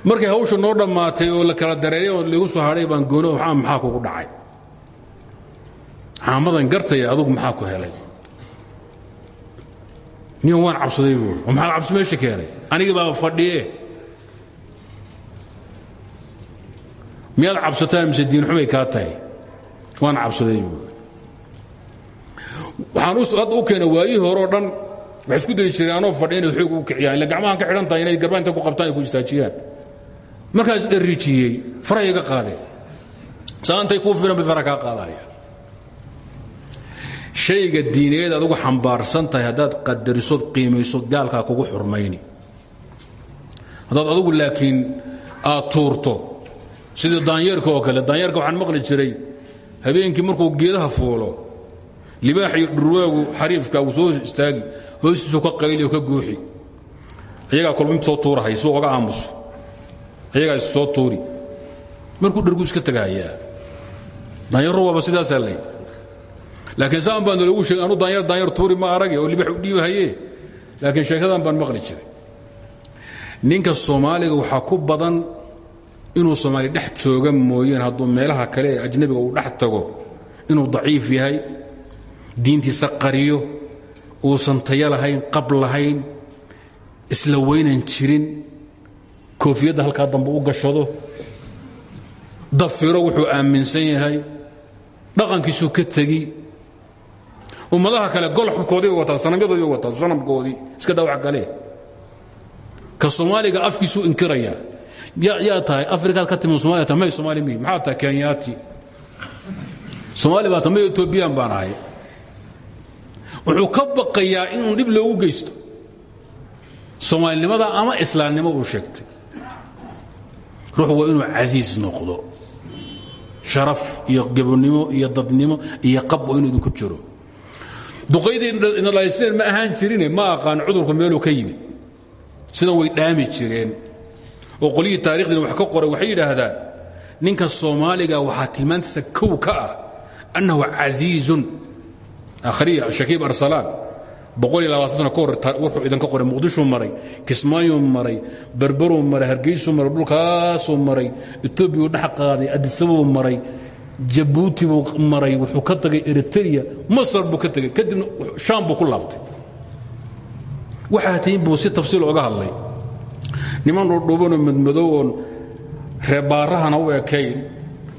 markay hawsha noo dhammaatay oo la kala dareeray oo ligu soo hadhay baan goono waxaa maxaa kugu dhacay? Caamadan gartaya adugu maxaa ku helay? Nin waan cabsaday buui maxaa cabsi meesha keenay? Anigii miyaad cabsataan mise diin xumay kaa tahay? Waan cabsaday buui waxaan hadda u keena waayihii horeo dhan waxay isku dayi jireen anoo fadhi inay xoog u kiciyaan illa gacmahan ka xidhan tahay inay garbaan inta ku qabtaan ay ku istaajiyaan markaas dharrijiyey faray iga qaadeen saantay kuu filan bay fara kaa qaadayaan shayga diineed adugu xambaarsan tahay haddaad qadarisood qiimayso gaalkaa kugu xurmayni. Haddaad adugu laakiin aad tuurto sidii daanyeerka oo kale daanyeerka waxaan maqli jiray habeenkii markuu geedaha fuulo libaax iyo dhurwaagu xariifka uu soo istaagi hoostiisu ka qayli ka guuxi. Ayagaa kolba mid soo tuurahay suu oga aamuso. Ayagaa soo tuuri. Markuu dhargu iska tagahayaa daanyaro waaba sidaasaa lay laakiin saan baan loogu sheegay anu daanyar daanyar tuuri ma arage oo libax u dhiibahaye laakiin sheekadan baan maqli jiray. Ninka soomaaliga waxaa ku badan inuu soomaali dhex jooga mooyeen hadduu meelaha kale ajnabiga uu dhex tago inuu daciif yahay diintiisa qariyo uusan tayo lahayn qab lahayn isla weynan jirin koofiyadda halkaa dambe u gashado dafiro wuxuu aaminsan yahay dhaqankiisuu ka tegi ummadaha kale golxubkoodii wataan sanamyadoodii wataan sanamkoodii iska daa wax kale ka soomaaliga afkiisuu inkiraya yaa tahay afrikaad ka timi somalia ta may somaali mi maxaa tahay kenyaati soomaali baa ta may etoobiyaan baan ahay wuxuu ka baqayaa inuu dhib loogu geysto soomaalinimada ama islaamnimo uu sheegtay ruux waa inuu casiis noqdo sharaf iyo gebonnimo iyo dadnimo iyo qab waa inuu idinku jiro duqaydii inalaysteen ma ahaan jirine ma aqaan cudurku meeluu ka yimid sidan way dhaami jireen oo qolyihii taarikhdiina wax ka qoray waxay yidhaahdaan ninka soomaaliga waxaa tilmaantiisa kow ka ah annahu casiizun. Akhriya shakiib arsalaan ka hor wuxuu idinka qoray muqdishuu maray kismaayuu maray berberuu maray hargeysuu maray dhulkaasuu maray etoobiyuu dhex qaaday adisabuu maray jabuuti buu maray wuxuu ka tagay eritrea masar buu ka tegey kadibna shaam buu ku laabtay. Waxaa tihin buu si tafsiil oga hadlay niman dhudhubanoo madmadow oon reebaarahana u ekayn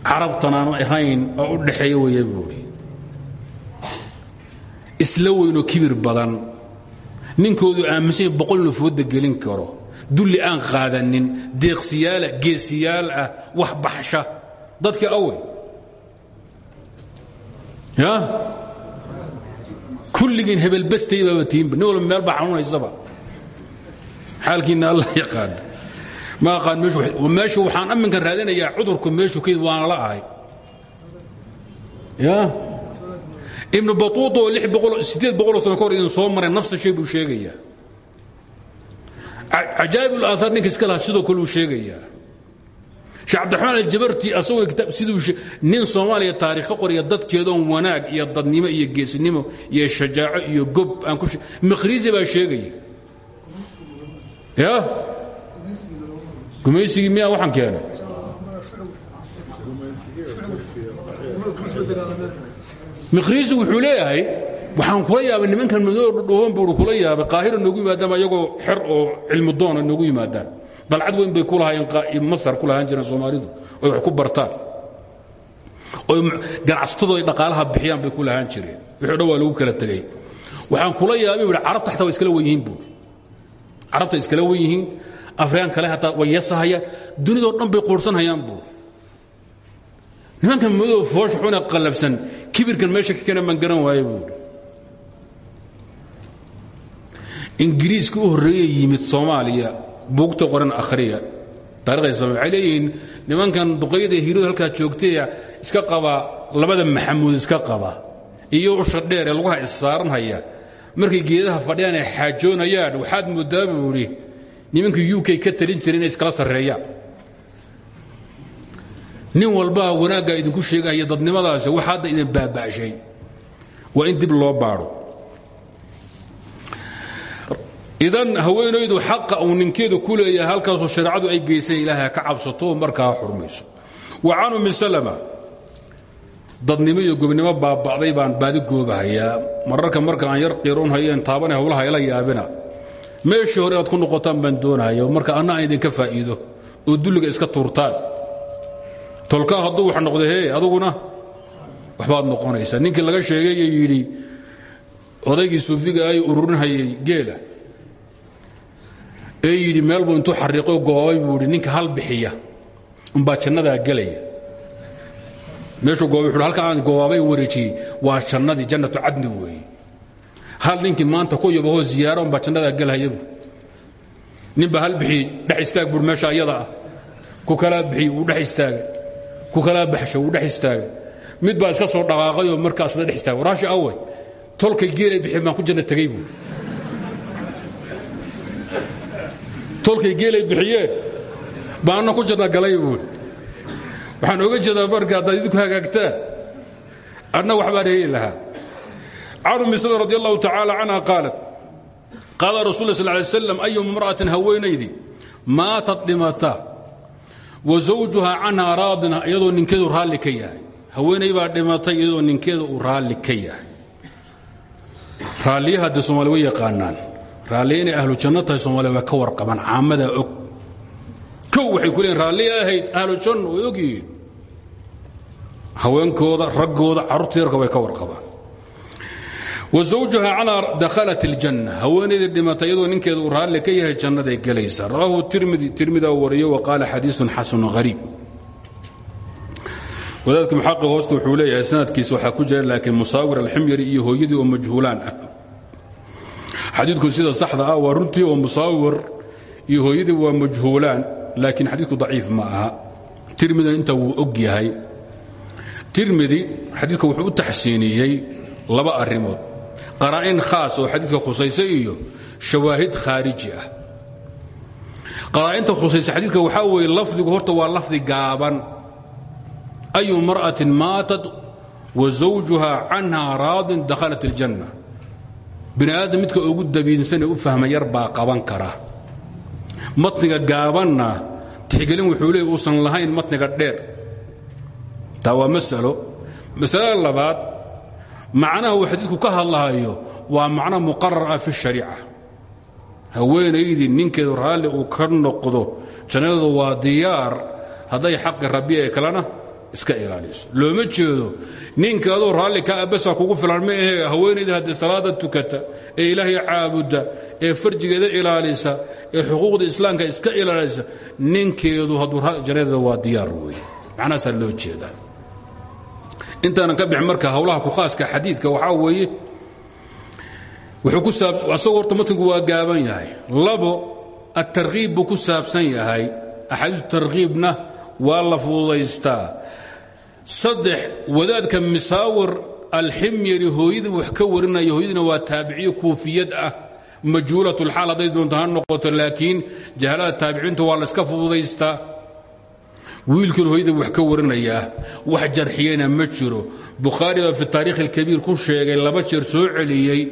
carabtanaanu ahayn oo u dhexeeya weeye buuri. Isla weynoo kibir badan. Ninkoodu aaminsan boqol nufooda gelin karo. Dulli aan qaadanin deeqsiyaala geesiyaal ah wax baxsha. Dadka awey ya kulligiin hebelbastay baaba tiinba. Nin walba meel baa xanuunaysaba xaalkiinna allah yaqaan. Ma aqaan meeshu waxaan amminkan raadinayaa cudurku meeshu ka waana la ahay. Ya? Ibnu batuuta oo ieed boqoloo sano ka hor idin soo maray nafsa shay buu sheegayaa cajaa'ib ulaahaar ninka iska lahaa sidoo kale uu sheegayaa sheekh cabdiraxmaan aljabarti asagoo kitaab siduu nin soomaaliya taarikh ka qoraya dadkeedoon wanaag iyo dadnimo iyo geesinimo iyo shajaaco iyo gob aan ku mikhriisi baa sheegaya ya? Gumaysigii miyaa waxaan keenay? Mikhriisi wuxuu leeyahay waxaan kula yaabay nimankan madoo dhudhuban buu kula yaabay. Qaahira noogu yimaadaan ayagoo xer oo cilmi doona noogu yimaadaan. Dalcad weyn bay ku lahaayeen masar ku lahaan jireen soomaalidu oy wax ku bartaan. Oy ganacsatadu ay dhaqaalaha bixiyaan bay ku lahaan jireen. Wixii dhan waa lagu kala tegey waxaan kula yaabay buhi carabta xataa waa iskala wen yihiin buuri carabta iskala wen yihiin afrikaan kale hataa way yasahayaan dunidoo dhan bay quursanhayaan buuri nimankan madow foosha xuna qallabsan kibirkan meesha ka kena baan garan waaye buuri ingiriiska u horreeye yimid soomaaliya buugta qoran akhriya. Taarikhda waxay nimankan duqayda hiiradu halkaa joogtaya iska qaba labada maxamuud iska qaba. Iyo usha dheer ee laguha issaaranhaya markay geedaha fadhiyaan ay xaajoonayaan waxaad moodaa buu idhi nimanka u k ka talin jira inay iskala sarreeyaan nin walbaa wanaaggaa idinku sheegaya dadnimadaasi wax hadda idin baaba'shay waa in dib loo baadho. Idan haweenaydu xaqa uu ninkeedu ku leeyahay halkaasoo shareecadu ay geysay ilaahay ka cabsato markaa xurmayso. Wa can ummi salama dadnimo iyo gobnimo baaba'day baan baadi goobahayaa. Mararka marka aan yar qiiroon hayeen taabana howlaha ila yaabina. Meeshii hore inaad ku noqotaan baan doonaya marka anna aan idinka faa'iido oo dulliga iska tuurtaan. Tolkaa hadduu wax noqda hee aduguna waxbaad noqonaysaa. Ninkii laga sheegay ee yidhi odaygii suufiga ay ururinhayay geela. Ee yidhi meel buu xariiqo goobay buu ninka hal bixiya umbaa jannadaa gelaya halka aan goobaabay wareejiyey. Waa jannadii jannatu cadni weeye. Hal ninkii maanta ku yabahoo ziyaaro umbaa jannadaa gelhaya buu ninbaa hal bixiyey dhex istaag buur meesha ayada ah. Ku kalaa bixiyey wuu dhex istaagay ku kalaa baxsho wuu dhex istaagay mid baa iska soo dhaqaaqayoo markaasna dhex istaagay waraashi awey tolkay geelay bixiyeen baan ku janna tegey buu. Tolkay geelay bixiyeen baanna ku janna galay buui waxaan oga jeedaa marka haddaad idinku hagaagtaan adna waxbaan heli lahaa. Can ummi salm radi allahu tacaala canha qaalat qaala rasul sal lay slam ayuma imra'atin haweenaydii maatad dhimata wa zawjuhaa canhaa raadina iyadoo ninkeedu raalli ka yahay. Haweenay baa dhimatay iyadoo ninkeeda uu raalli ka yahay. Raalliyaha dee somaali way yaqaanaan raalliya inay ahlu ka warqabaan caamadaa kow waxay ku leeyiin raalliya ahayd ahlu janno way og yihiin haweenkooda raggooda carruurta yarka way ka warqabaan. Wa zawjuha canaa dakhalat iljanna haweenaydii dhimatay iyadoo ninkeeda uu raalli ka yahay jannaday gelaysaa. Rawaahu tirmidi tirmidaa wariyo wa qaala xadiisun xasanun hariib wadaadka muxaqi hoosta wuxuu leeyahay sanadkiisa waxaa ku jira laakiin musaawir alximyari iyo hooyadii oo majhuulaan ah. Xadiidku sida saxda ah waa runtii oo musaawir iyo hooyadii waa majhuulaan laakiin xadiidku daciif ma aha. Tirmidina intaa wuu og yahay. Tirmidi xadiidka wuxuu u taxsiiniyey laba arrimood. Qaraa'in khaas oo xadiidka khusaysa iyo shawaahid khaariji ah. Qaraa'inta khusaysa xadiidka waxaa weeye lafdigu horta waa ayu mar'atin maatat wa zawjuha canha raadin dakhalat iljanna bini aadam midka ugu dabiinsanee u fahma qaban kara matniga gaabanna tixgelin wuxuu leey uusan lahayn matniga dheer. Taa waa masalo. Masalada labaad macnaha uu ka hadlahayo waa macno muqarar ah fi shariica. Haweenaydii ninkeedu raalli uu ka noqdo jannadu waa diyaar hadday xaqi rabbi ee kalena iska ilaaliso. Looma jeedo ninka adoo raalli ka abasa kugu filan ma ahe haddii salaada tukata ee ilaahay caabuda ee farjigeeda ilaalisa ee xuquuqda islaamka iska ilaalisa ninkeedu hadduu jannadeeda waa diyaar weeye. Macnahaasaa loo jeedaa. Intaanan ka bixin marka hawlaha ku khaaska xadiidka waxaa weeye asagoo horta matnku waa gaaban yahay. Labo atarkiib buu ku saabsan yahay. Axaadiisu tarkiibna waa la fududaystaa saddex wadaadka misaawir alximyari hooyadii wax ka warinaya hooyadiina waa taabiciyo kuufiyad ah majhuulat lxaal hadday doonto ha noqoto laakiin jahalada taabiciintu waa la iska fududaystaa wiilkan hooyada wax ka warinayaa wax jarxiyena ma jiro bukhaari baa fi taarikh اlkabiir ku sheegay laba jeer soo celiyey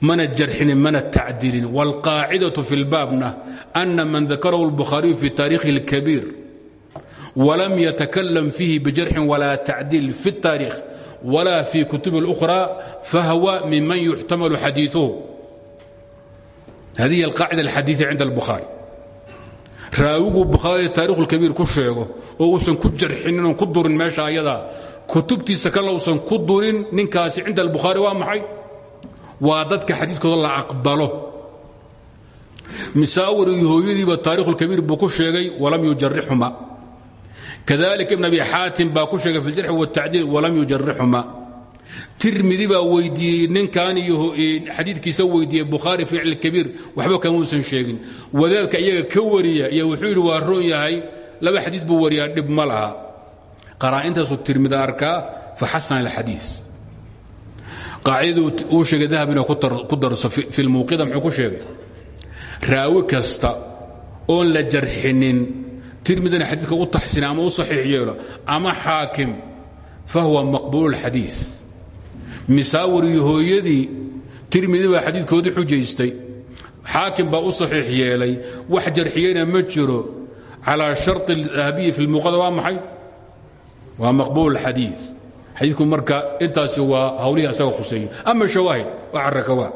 mana jarxinin mana tacdilin wاlqaacidaة fi اlbaabna أna man dakarahu اlbukhaariyu fi taarikhi اlkabiir walam yatakalam fiihi bijarxin wala tacdiil fi الtaarikh wala fi kutub اlأkhرى fahwa miman yuxtamalu xadiiثuhu hadihi alqaacida اlxadiiثi cinda اlbukhaari raawigu bukhaari taarikh اlkabiir ku sheego oo uusan ku jarxinin oon ku durin meesha ayadaa kutubtiisa kalena uusan ku durin ninkaasi cinda albukhaari waa maxay waa dadka xadiidkooda la aqbalo misaawir iyo hooyadiiba taarikh اlkabiir buu ku sheegay walam yujarixuma kadalika ibn abi xaatim baa ku sheegay fi اljarxi wاtacdiil walam yujarixuma tirmidi baa weydiiyey ninkan iyo xadiidkiisa weydiiyey bukhaari fi kabiir waxba kamuusan sheegin. Wadaadka iyaga ka wariya iyo wuxuu yidhi waa roon yahay laba xadiid buu wariyaa dhib ma laha. Qaraa'intaasuu tirmidi arkaa fa xasan alxadiid qaacidadu uu sheegay dahab inay ku darso fi lmuuqida muxuu ku sheegay? Raawi kasta oon la jarxinin tirmidina xadiidka u taxsina ama u saxiix yeelo ama xaakim fahuwa maqbuul اlxadiid misaawir iyo hooyadii tirmidi baa xadiidkoodii xujaystay. Xaakim baa u saxiix yeelay wax jarxiyeyna ma jiro. Calaa shari dahabiyi fi lmuuqada waa maxay? Waa maqbuul اlxadiid xadiidku marka intaasi waa hawlihii asaga khuseeyey ama shawaahid waa. Carakawaa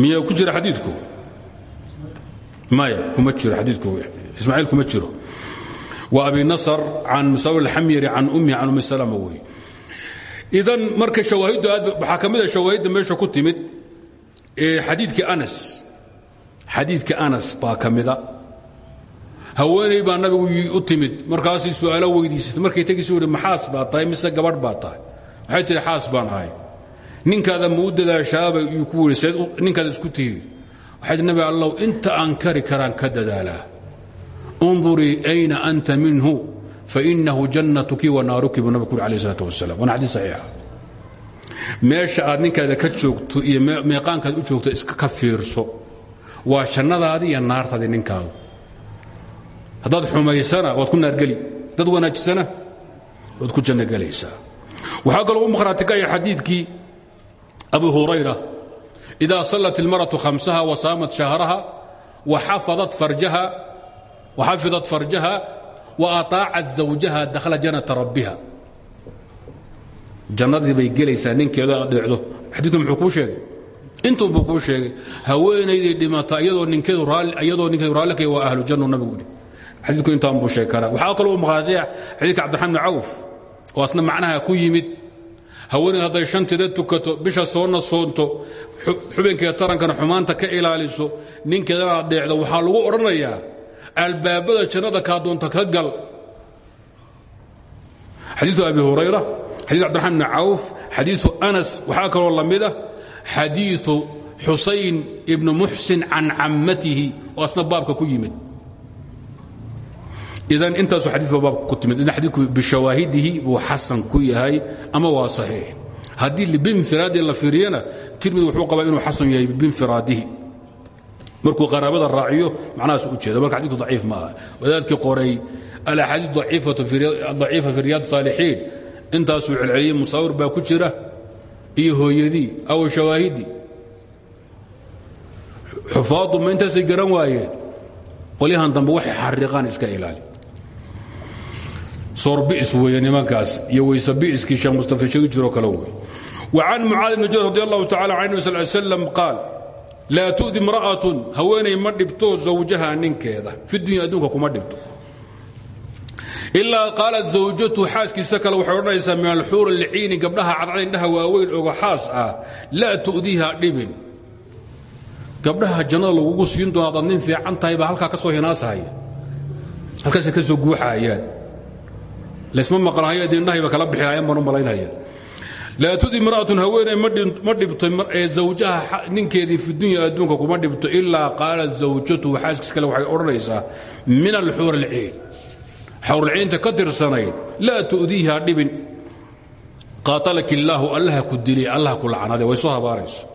miya ku jira xadiidku? Maya kuma jiro xadiidku. Ismaaciil kuma jiro. Wa abi nasr can musawir alxamyari can ummi can ummi salama wey. Idan marka shawaahiddu aad waxaa ka mid a shawaahidda meesha ku timid xadiidkii anas. Xadiidka anas baa ka mida haweeney baa nabigu u timid markaasay su'aalo weydiisatay. Markay tegiisu yidhi maxaas baa tahay? Mise gabadh baa tahay? Waxay tihi xaas baan ahay ninkaada ma u dadaashaaba yuu ku wiri ninkaada isku tihi waxay tii nabi allow inta aan kari karaan ka dadaalaa undurii ayna anta minhu fainahu jannatuki wa naaruki buu nabig ku uri alayh isalaat wasalam waana xadiis saxiixa. Meesha aad ninkaada ka joogto iyo meeqaankaad u joogto iska ka fiirso. Waa jannadaadi iyo naartaadi ninkaadu. Haddaad xumaysana waad ku naargeli. Dad wanaajisana waad ku janno gelaysaa waxaa kaloo abu hurayra idaa sallat ilmaratu hamsaha wa saamat shahraha wa xafidat farjaha wa aaacat zawjaha dakhla janata rabbiha. Jannadii bay gelaysaa ninkeedu aad dheecdo xadiidku muxuu kuu sheegay? Intuu buu kuu sheegay haweenaydii dhimata iyadoo ninkeyadoo ninkeedu raalli kay waa ahlu jannu nabigu yidhi. Xadiidku intaan buu sheeg karaa waxaa kaloo muqaasiya xadiidka cabdiraxmaan bn cawf oo asna macnaha ku yimid haweeney hadday shanteeda tukato bisha soonna soonto xubinkeeda tarankana xumaanta ka ilaaliso ninkeedana dheecdo waxaa lagu odhanayaa albaabada jannada kaa doonta ka gal. Xadiiu abi hurayra xadiiu cabdiraxmaan bni cawf xadiiu anas waxaa kaloo la mida xadiiu xusayn ibnu muxsin can cammatihi oo asna baabka ku yimid idan intaasu xadiiba baabka ku timid in xadiidku bishawaahidihi buu xasan ku yahay ama waa saxiix. Haddii binfiraadi la fiiriyana tirmidi wuxuu qabaa inuu xasan yahay binfiraadihi markuu qaraabada raaciyo macnahaas u jeeda marka xadidku daciif ma aha. Wadaadkii qoray alaxaadiid daciifa fi riyaad saalixiin. Intaasuu celceliyey musawir baa ku jira iyo hooyadii aw shawaahidii. Xufaadu ma intaasay garan waayeen? Qolyahan dambe waxay xariiqaan iska ilaali soorbi'is weeye nimankaas iyo weysabi'iskii sheekh mustafa sheegi jiroo kale wey وcan mucaad bn jabal radi allahu tacala can nabi sal slam qaal laa tu'di imra'atun haweenay ma dhibto zawjaha ninkeeda fi dunya adduunka kuma dhibto. Ilaa qaalat zawjatu xaaskiisa kale waxay odhanaysaa min alxuur alciini gabdhaha cadcad indhaha waaweyn ogo xaas ah laa tu'diiha dhibin. Gabdhaha jannada lagugu siin doona adaad nin fiican tahay baa halkaa ka soo hinaasahaya halkaasay ka soo guuxahayaan laysma maqlahayo dee indhahayba kala bixihayaan baan u malaynaya laa tudi imra'atun haweeney ma ee zawjaha ninkeedii fi dunya adduunka kuma dhibto ilaa qaalat zawjatuhu xaaskiis kale waxay odhanaysaa min alxuur alciin xawralciinta ka tirsanayd laa tu'diiha dhibin qaatalaki illaahu allaha ku dilay allaha ku lacnade way soo habaarayso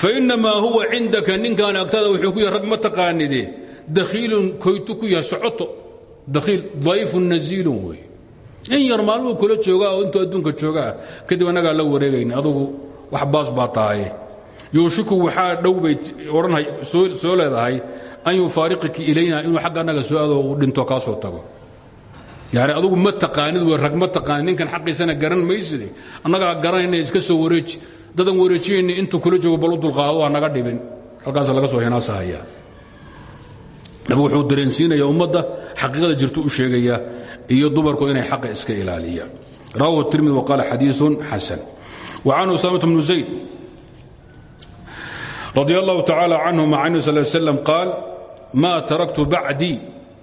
fainamaa huwa cindaka ninkaan agtaada wuxuu ku yahay ma taqaanide dakhiilun koytu ku yahay dakhiil dayfun naziilun wey in yar maalmuu kula joogaa oo intuu adduunka joogaa kadib annagaa la wareegayna adugu wax baas baa tahay yuushiku waxaa dhow bay odhanay soo leedahay an yufaariqiki ilayna inuu xagga annaga soo ado uu dhinto kaa soo tago. Yani adugu ma taqaanid w rag ma taqaanid ninkan xaqiisana garan mayside. Annagaa garanayna iska soo wareeji dadan wareejiyayna intuu kula joogo bal u dulqaado waa naga dhibin. Halkaasa laga soo hinaasahaya nabigu wuxuu dareensiinaya ummadda xaqiiqada jirto u sheegayaa iyo dumarku inay xaqa iska ilaaliyaan rawahu tirmid waqaala xadiiun xasan. Wacan usaamata bnu zayd radi allahu tacaala canhum can nebi sal slam qaal maa taraktu bacdii.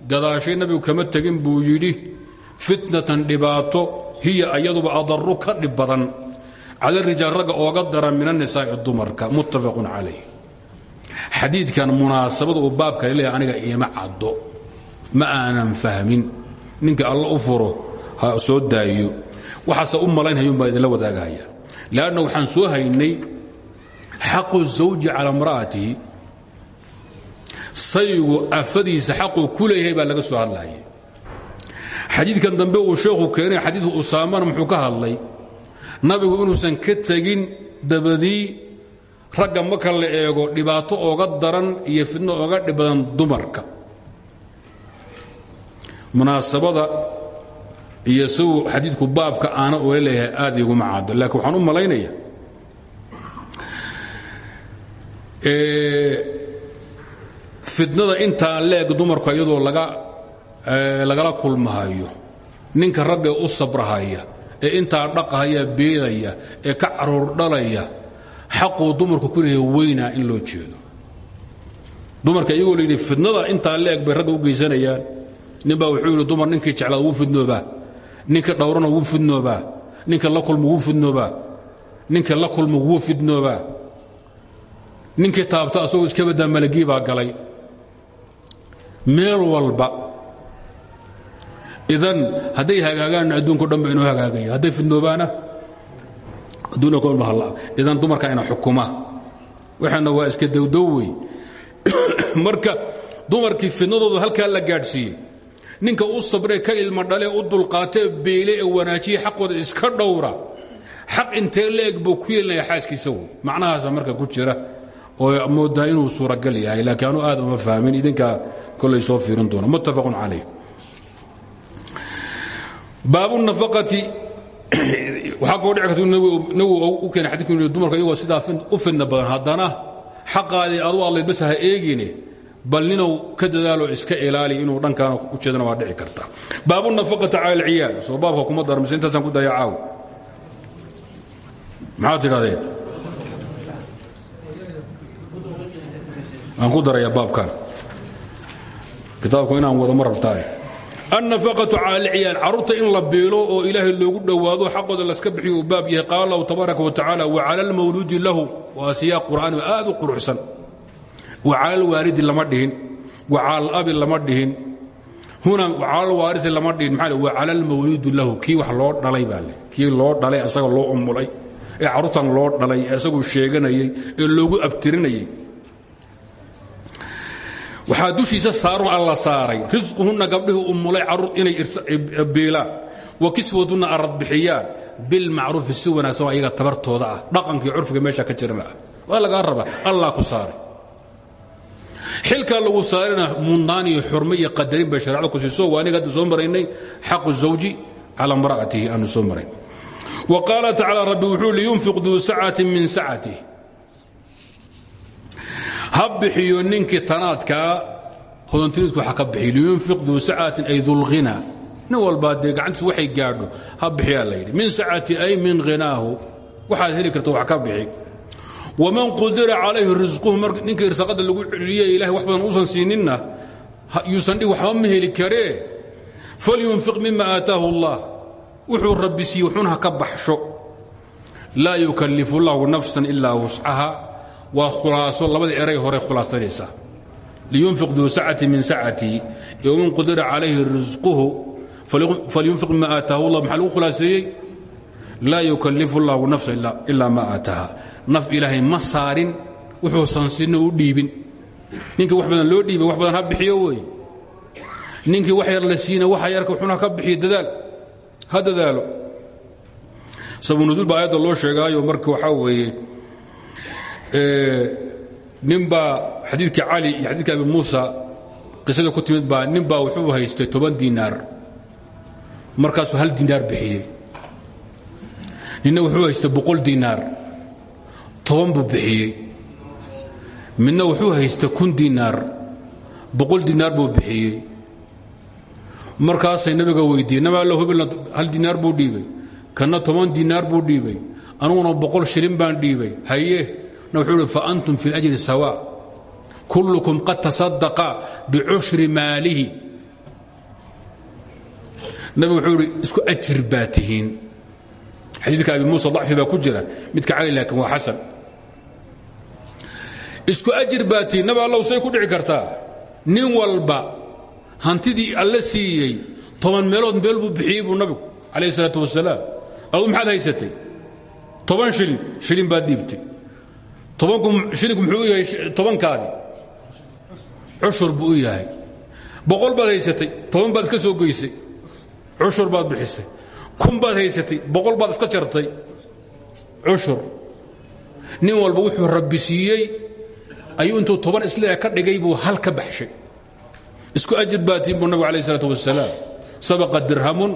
Gadaashay nabigu kama tegin buu fitnatan dhibaato hiya ayaduba adaru ka dhib badan. Cala rijaal ragga ooga daran min dumarka. Muttafaqun calayh xadiidkan munaasabada uu baabka leeyahay aniga iima caddo ma aanan fahmin. Ninka alla u furo ha soo daayo. Waxaase u malaynhayun baa idinla wadaagahaya leanna waxaan soo haynay xaqu zawji cala imra'atihi saygu afadiisa xaquu ku leeyahay baa laga soo hadlahaya xadiidkan dambe uu sheekhu keenay xadiidku usaamana muxuu ka hadlay nabigu inuusan ka tegin dabadii ragga marka la eego dhibaato ooga daran iyo fidno ooga dhib dumarka. Munaasabada iyo siuu xadiidku baabka aana ula leeyahay aad iguma caddo laakiin waxaan u malaynaya fidnada intaa leeg dumarku iyadoo lagala kulmahayo ninka ragga u sabrahaya ee intaa dhaqahaya beedaya ee ka carruur dhalaya xaquu dumarku ku leeyahay weynaa in loo jeedo. Dumarka iyagoo layidhi fidnada intaa leeg bay ragga u geysanayaan. Ninbaa wuxuu yidhi dumar ninkii jeclaa wuu fidnoobaa. Ninka dhowrana wuu fidnoobaa. Ninka la kulma wuu fidnoobaa. Ninka la kulma wuu fidnoobaa. Ninkii taabta asagoo iska baddaa malagii baa galay. Meel walba idan hadday hagaagaanna adduunko dhan ba inoo hagaagaya. Hadday fidnoobaana adduunko dhan ba idan dumarka ina xukuma. Waxaana waa iska dowdowwey marka dumarkii fidnadoodu halkaa la gaadhsiiyey ninka u sabree ka ilma dhale u dulqaatee beyle ee wanaajiye iska dhowra. Xaq intee buu ku yeelinaya xaaskiisa wey macnahaasa marka ku jira oo moodaa inuu suuragal yahay laakiin aad uma fahmin idinkaa kolay soo fiirin doona. Muttafaqun calayh. Baabu nafaqati waxaa koo dhici karta nabigu u keenay xadidku yidhi dumarka iyagoo sidaa u fidna badan. Haddana xaqaadii adu adlayd bas ha eegine bal ninow ka dadaalo iska ilaali inuu dhankaana u jeedana waa dhici karta. Baabu nafaqati cala alciyaal soo baabka kuma darmise intaasaan ku daya caaw. Maxaad tidhahdeen? Aan ku daraya baabkan. Kitaabku inaan wado ma rabtaan annafaqatu cala alciyaal carruurta in la biilo oo ilaahay loogu dhowaado xaqooda laska bixiyo uu baab yahay qaala allahu tabaaraka wa tacaala wacala almawluudi lahu waa siyaaq qur'aani aad u quruxsan. Wacala alwaalidi lama dhihin wacala alabi lama dhihin huna wacala alwaarisi lama dhihin maxaa wacala almawluudi lahu kii wax loo dhalay baa le kii loo dhalay asaga loo umulay ee carruurtan loo dhalay ee isaguu sheeganayay ee loogu abtirinayay waxaa dushiisa saarun alla saaray. Risquhunna gabdhihii umulay carruur inay biilaan. Wa kiswadunna arad bixiyaan. Bilmacruufi si wanaagsan oo ayaga tabartooda ah. Dhaqankii meesha ka jirana ah waa lagaa rabaa. Ku saaray. Xilkaa lagu saarina mundaan iyo iyo qadarin bay shareecada ku siiso waa aniga hadda soo zawji cala imra'atihi aanu soo marayn. Wa qaala tacaala rabbi wuxuu liyunfiq duu sacatih ha bixiyo ninkii tanaadkaa hodontinidku waxa ka bixiy liyunfiq duu ay dulghina nin walbaa dee gacantiis waxay gaadho ha bixiyaa min sacati ay min ghinaahu. Waxaad heli karta wax ka bixi. Waman qudira calayhi risquhu mar ninkii irsaqada lagu celiye ilahay wax uusan siininna yuusan dhig waxba ma heli karee falyunfiq mima aataahu allah. Wuxuu rabbi siiye ka baxsho. Laa yukallifu llahu nafsan ilaa wuscaha waa khulaaso labadii eray hore khulaasanaysa. Liyunfiq duu sacati min sacatii waman qudira calayhi risquhu falyunfiq mima aataahu allah maxaa lagu khulaaseeyey? Laa yukallifu llahu nafsan ilaa ma aataaha. Naf ilaahay ma saarin wuxuusan u dhiibin. Ninkii wax badan loo dhiibay wax badan ha bixiyo wey. Wax yar la siina waxa yarka wuxuuna ka bixiyo dadaal. Ha dadaalo. Sabunusuul baa aayadda loo sheegaayo marka waxaa weeye ninbaa xadiidka cali iyo xadiidka abi muusa qisada ku timid baa ninbaa wuxuu haystay toban diinaar. Markaasuu hal diinaar bixiyey. Ninna wuxuu haystay boqol diinaar. Toban buu bixiyey. Midna wuxuu haystay kun diinaar. Boqol diinaar buu bixiyey. Markaasay nabiga weydiiyey naba allo hubilna hal diinaar buu dhiibay. Kanna toban diinaar buu dhiibay. Anuguna boqol shilin baan dhiibay. Haye wuxuu ihi fa antum fi اljri sawa. Kullukum qad tasadaqa bicushri maalihi. Nabigu wuxuu idhi isku ajir baa tihiin. Xadiidka abi muusa dacfi baa ku jira midka cali laakiin waa xasan. Isku ajir baa tihiin. Nabi allow say ku dhici kartaa nin walba hantidii alle siiyey toban meelood meel buu bixiyey buu nabigu calayh isalaatu wasalaam adu maxaad haysatay? Toban shilin shilin baad dhiibtay tobanku muxuu u yahay tobankaadi? Cushur buu u yahay. Boqol baad haysatay toban baad iska soo geysay cushur baad bixisay. Kun baad haysatay boqol baad iska jartay. Cushur. Nin walba wuxuu rabbi siiyey ayuu intuu toban isleea ka dhigay buu hal ka baxshay. Isku ajir baatiin buu nabig alayh isalaatu wasalaam sabaqa dirhamun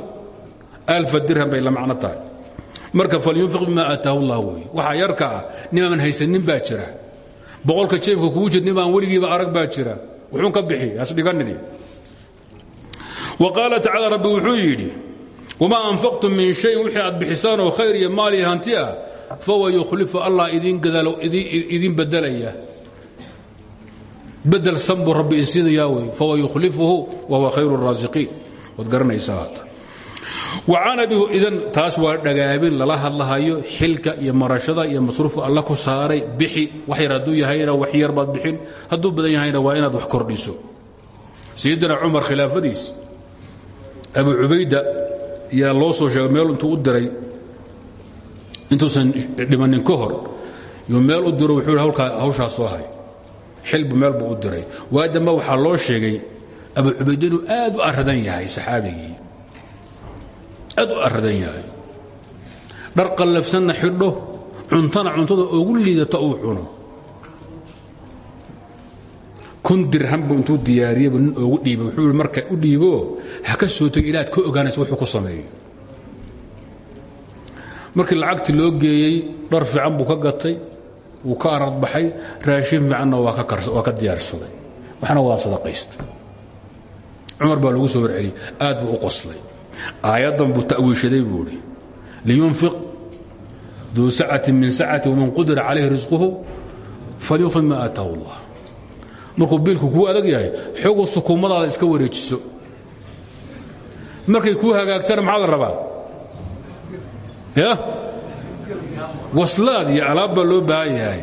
alfa dirham bay la macno tahay marka falyunfiq bima aataahu llah wey waxaa yarka ah nimaan haysanin baa jira. Boqolka jeebka kugu jir nimaan weligiiba arag baa jira. Wuxuun ka bixi hasdhiganidi wa qaala tacaala rabbi wuxuu yidhi wamaa anfaqtum min shayin wixii aad bixisaan oo khayr iyo maal iyo hanti ah fawa yukhlifu allah idin bedelaya bedel san buu rabbi isiinayaa wey fawa yukhlifuhu wahuwa khayru raasiqiin waad garanaysaa idan taas waa dhagaabin lala hadlahayo xilka iyo marashada iyo masruufka alla ku saaray bixi. Wax yar hadduu yahayna wax yar baad bixin. Hadduu badan yahayna waa inaad wax kordhiso. Sayidina cumar khilaafadiis abu cubayda yaa loo soo sheegay meel intuu u diray intuusan dhimanin ka hor meel u diro wuxuu hawshaas soo hay xilbu meel buu u diray. Waadamba waxaa loo sheegay abu cubayda inuu aad u aradan yahay saxaabigii aad u aradan yahay. Dhar qallafsanna xidho cuntana cuntada ugu liidata uu cuno. Kun dirham buu intuu diyaariyeybu nin oogu dhiibay. Wuxuu i marka u dhiibo ha ka soo tegi ilaad ka ogaanaysa wuxuu ku sameeyo markii lacagtii loo geeyey dhar fiican buu ka gatay wuu ka aradbaxay raashin fiicanna waa ka diyaarsaday. Waxna waa sadaqaystay. Cumar baa lagu soo warceliyey aad buu u qoslay aayaddan buu ta'wiishaday buu idhi liyunfiq duu sacati min sacati waman qudira calayhi risquhu falyunfiq ma aataahu allah. Markuu biilku kuu adag yahay xogu sukuumadaada iska wareejiso. Markay kuu hagaagtana maxaa la rabaa? Ya waslaad iyo alaab baa loo baahan yahay.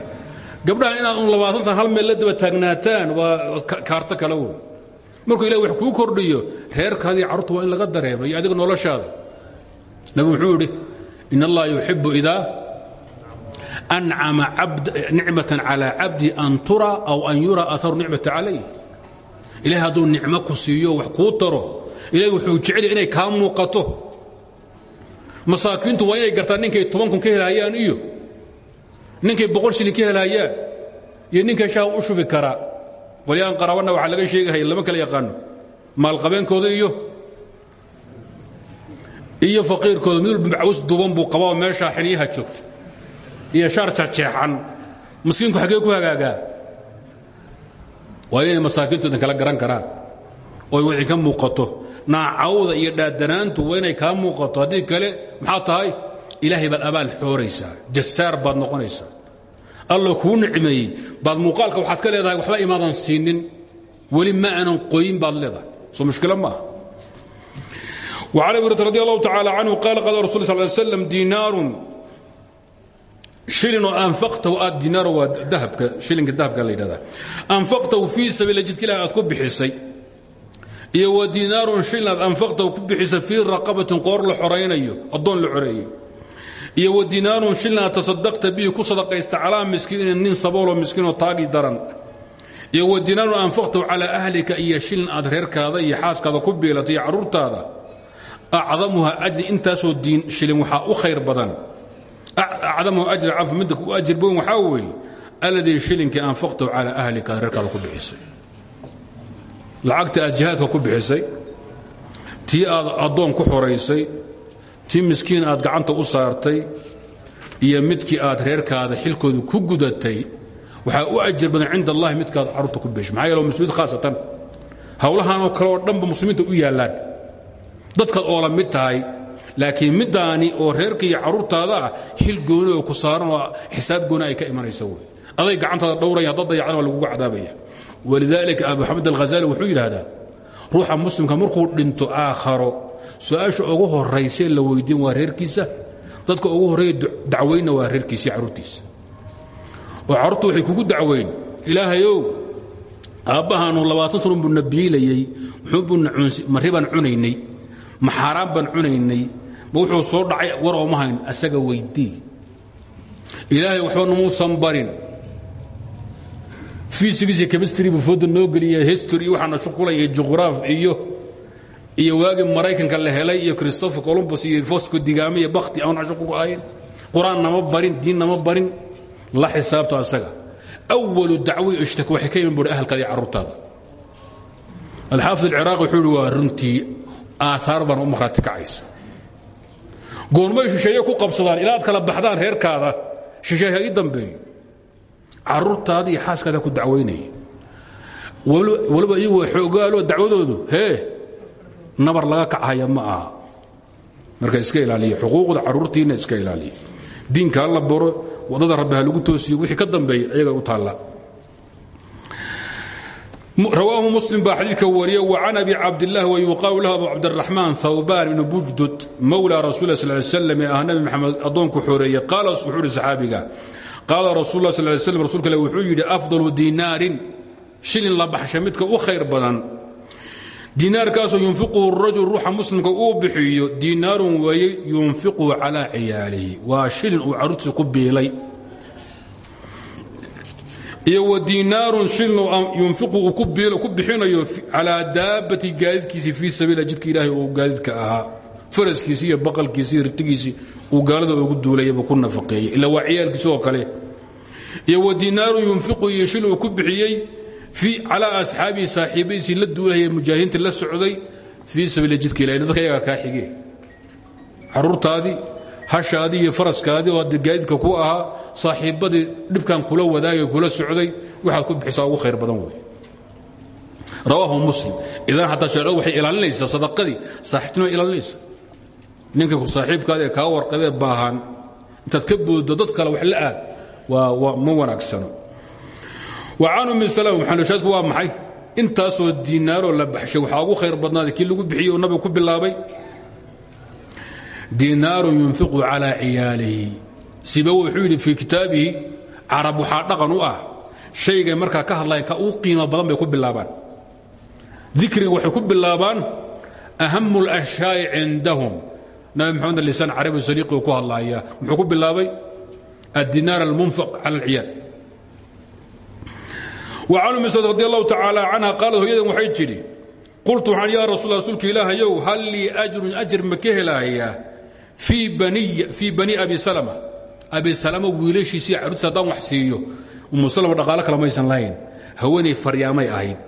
Gabdhahan inaad un labaatan sana hal meel la daba taagnaataan waa kaarto kale wey markuu ilahi wax kuu kordhiyo reerkaadii carruurta waa in laga dareemo iyo adiga noloshaada. Nabi wuxuu idhi in allaha yuxibu idaa ancama nicmatan calaa cabdi an tura aw an yura aharu nicmata calayh ilahay hadduu nicmo ku siiyo wax kuu taro ilahay wuxuu jecel inay kaa muuqato. Masaakiintu waa inay gartaan ninkay toban kun ka helaayaan iyo ninkay boqol shilin ka helaayaan iyo ninkay shaha u shubi karaa walyaan qaraabana waxaa laga sheegahaya lama kala yaqaano. Maalqabeenkooda iyo iyo faqiirkooda mid walba macaws duban buu qabaa meeshaa xiniyaha joogta? Iyo shaar jarjeexan miskiinku xaggee ku hagaagaa? Waa inay masaakiintu idin kala garan karaan. Oy wixii ka muuqato. Naacawda iyo dhaadanaantu waa inay kaa muuqato. Haddii kale maxaa tahay? Ilaahay baad abaal xooraysaa. Jasaar baad noqonaysaa allo kuu nicmeeyey baad muuqaalka waxaad ka leedahay waxba imaadan siinin weli ma aanan qoyin baad leedahay soo mushkilo maaha وعن أبي هريرة رضي الله تعالى عنه قال قال رسول الله صلى الله عليه وسلم دينار شilin oo anfaqtahu aad dinaar waa dahabka shilinka dahabka la yidhahdaa anfaqtahu fii sabiila jidka ilahi aad ku bixisay iyo wa dinaarun shilin aad anfaqtahu ku bixisay fii raqabatin qoor la xoraynayo addoon la xoreeyey iyo wa dinaarun shilin aad tasadaqta bihi ku sadaqaysta calaa miskiinin nin sabooloo miskiinoo taagi daran. Iyo wa dinaarun anfaqtahu calaa ahlika iyo shilin aad iyo xaaskaada ku biilatay iyo carruurtaada acdamuha ajri intaasoo diin shilin waxaa u khayr badan. Acdamuhu ajra cafu midda ku ajir boyn waxaa weeye alladii shilinkii anfaqtahu ahlika aad ku bixisay. Lacagta aad ku bixisay tii aad ku xoraysay tii miskiin aad gacanta u saartay iyo midkii aad reerkaada xilkooda ku gudatay waxaa u ajir badan cinda allahi midkaad carruurta ku bixisay maxaa yeele muslimiin khaasatan. Howlahanoo kale oo dhanba muslimiinta u yaallaan. Dadkaad oo la mid tahay laakiin middaani oo reerka iyo ah xil gooni oo ku saaran oo xisaab gooni ay ka imanaysa aday gacantaada dhowraya haddaad dayacdana waa lagugu cadaabaya. Walidaalika abu xamed alghazali wuxuu yidhaahdaa ruuxa muslimka markuu dhinto aakharo su'aasha ugu horaysee la weydiin waa reerkiisa dadka ugu horreeya dacwaynna waa reerkiisa carruurtiisa oo carruurtu waxay kugu dacweyn ilaahayow aabbahaanu labaatan sano buu na biilayey mari baan cunaynay ma xaaraan baan cunaynay ma wuxuu soo dhacay war ooma hayn asaga weydii. Ilaahay waxba namuusan barin. Fysics iyo chemistry buu fooda noo geliya history waxaana shuqula iyo juqraaf iyo iyo waagii maraykanka la helay iyo christopher columbus iyo fosco digaame iyo bakti aan casho ku ahayn. Qur'aan nama barin diin nama barin la xisaabto asaga. Awalu dacwi ishtaka waxay ka iman buhi ahalkaada iyo carruurtaada alxaafid alciraaqi wuxuu ihi waa runtii aaaar baan u markhaati kacaysa. Goormay shisheeye ku qabsadaan ilaa aad kala baxdaan reerkaada shisheeha ii dambeeyo. Carruurtaada iyo xaaskaada ku dacwaynaya waliba iyagu waa xoogaaloo dacwadoodu hee nabar laga kachaya ma aha. Marka iska ilaaliya xuquuqda carruurtiinna iska ilaaliya diinka ha la baro waddada rabbi ha lagu toosiyo wixii ka dambeeya iyaga u taalla. Rawaahu muslim baa xadiidka wariya وcan abi cabdilah wayuqaalu lahu abu cabdiraxmaan hawban ibn bujdud mawla rasul sl slam ee ah nabi maxamed addoonku xoreeye qaala wuxuu ihi saxaabiga qaala rasul lah sl slam rsulka wuxuu yidhi afdalu dinaarin shilin la baxsha midka u khayr badan diinaarkaasoo yunfiquhu rajul ruuxa muslimka uu bixiyo diinaarun weeye yunfiquhu calaa ciyaalihi. Waa shilin uu carruurtiisa iyo wa diinaarun yunfiqu uu ku bixinayo calaa daabati gaadidkiisii fii sabiila jidka uu gaadidka ahaa. Faraskiisii iyo baqalkiisi iyo ritigiisii uu gaalada ugu duulayaba ku nafaqeeyey ila waa ciyaalkiisi oo kale. Iyo wa yunfiqu iyo bixiyey calaa asxaabihi saaxiibadiisii la duulahaya mujaahidiinta la socday fii sabiila jidka ilahay dadka yagaa kaa xige caruurtaadii hashaadii iyo faraskaadii oo hadda gaadidka ku ahaa saaxiibbadii dhibkan kula wadaagay kula socday waxaad ku bixisaa ugu khayr badan wey rawaahu muslim. Idan xataa shareecadu waxay ilaalinaysaa sadaqadii. Saaxiibtinima ilaalinaysa ninka saaxiibkaada ee kaa warqabee baahan. Intaad ka booddo dad kale wax la aad. Waa ma wanaagsano an um mxanuushaadku waa maxay? Intaasoo diinaaroo la baxshay waxaa ugu khayr badnaaday kii lagu bixiyey oo ku bilaabay. Diinaarun yunfiqu calaa ciyaalihi. Siba wuxuu yidhi fii kitaabihi carab dhaqan u ah shaygay markaa ka hadlayan uu qiimo badan bay ku bilaabaan. Dikriga waxay ku bilaabaan ahamu lashyaai cindahum. Nabi maxamed lisaan carabi saliiqi ku hadlaaya muxuu ku bilaabay adinaar almunfiq cala alciyaal umi sd radi allahu tacaalى canha qaalad hooyadan waxay tidhi qultu waxaan yaa rasul rasuulka ilaahayow hal lii ajrun ajr ma ka helayaa fii bani abi salma abi salama wiilashiisii carruurtiisa haddaan wax siiyo. Umu salma dhaqaalo kale maysan lahayn. Haweenay faryaamay ahayd.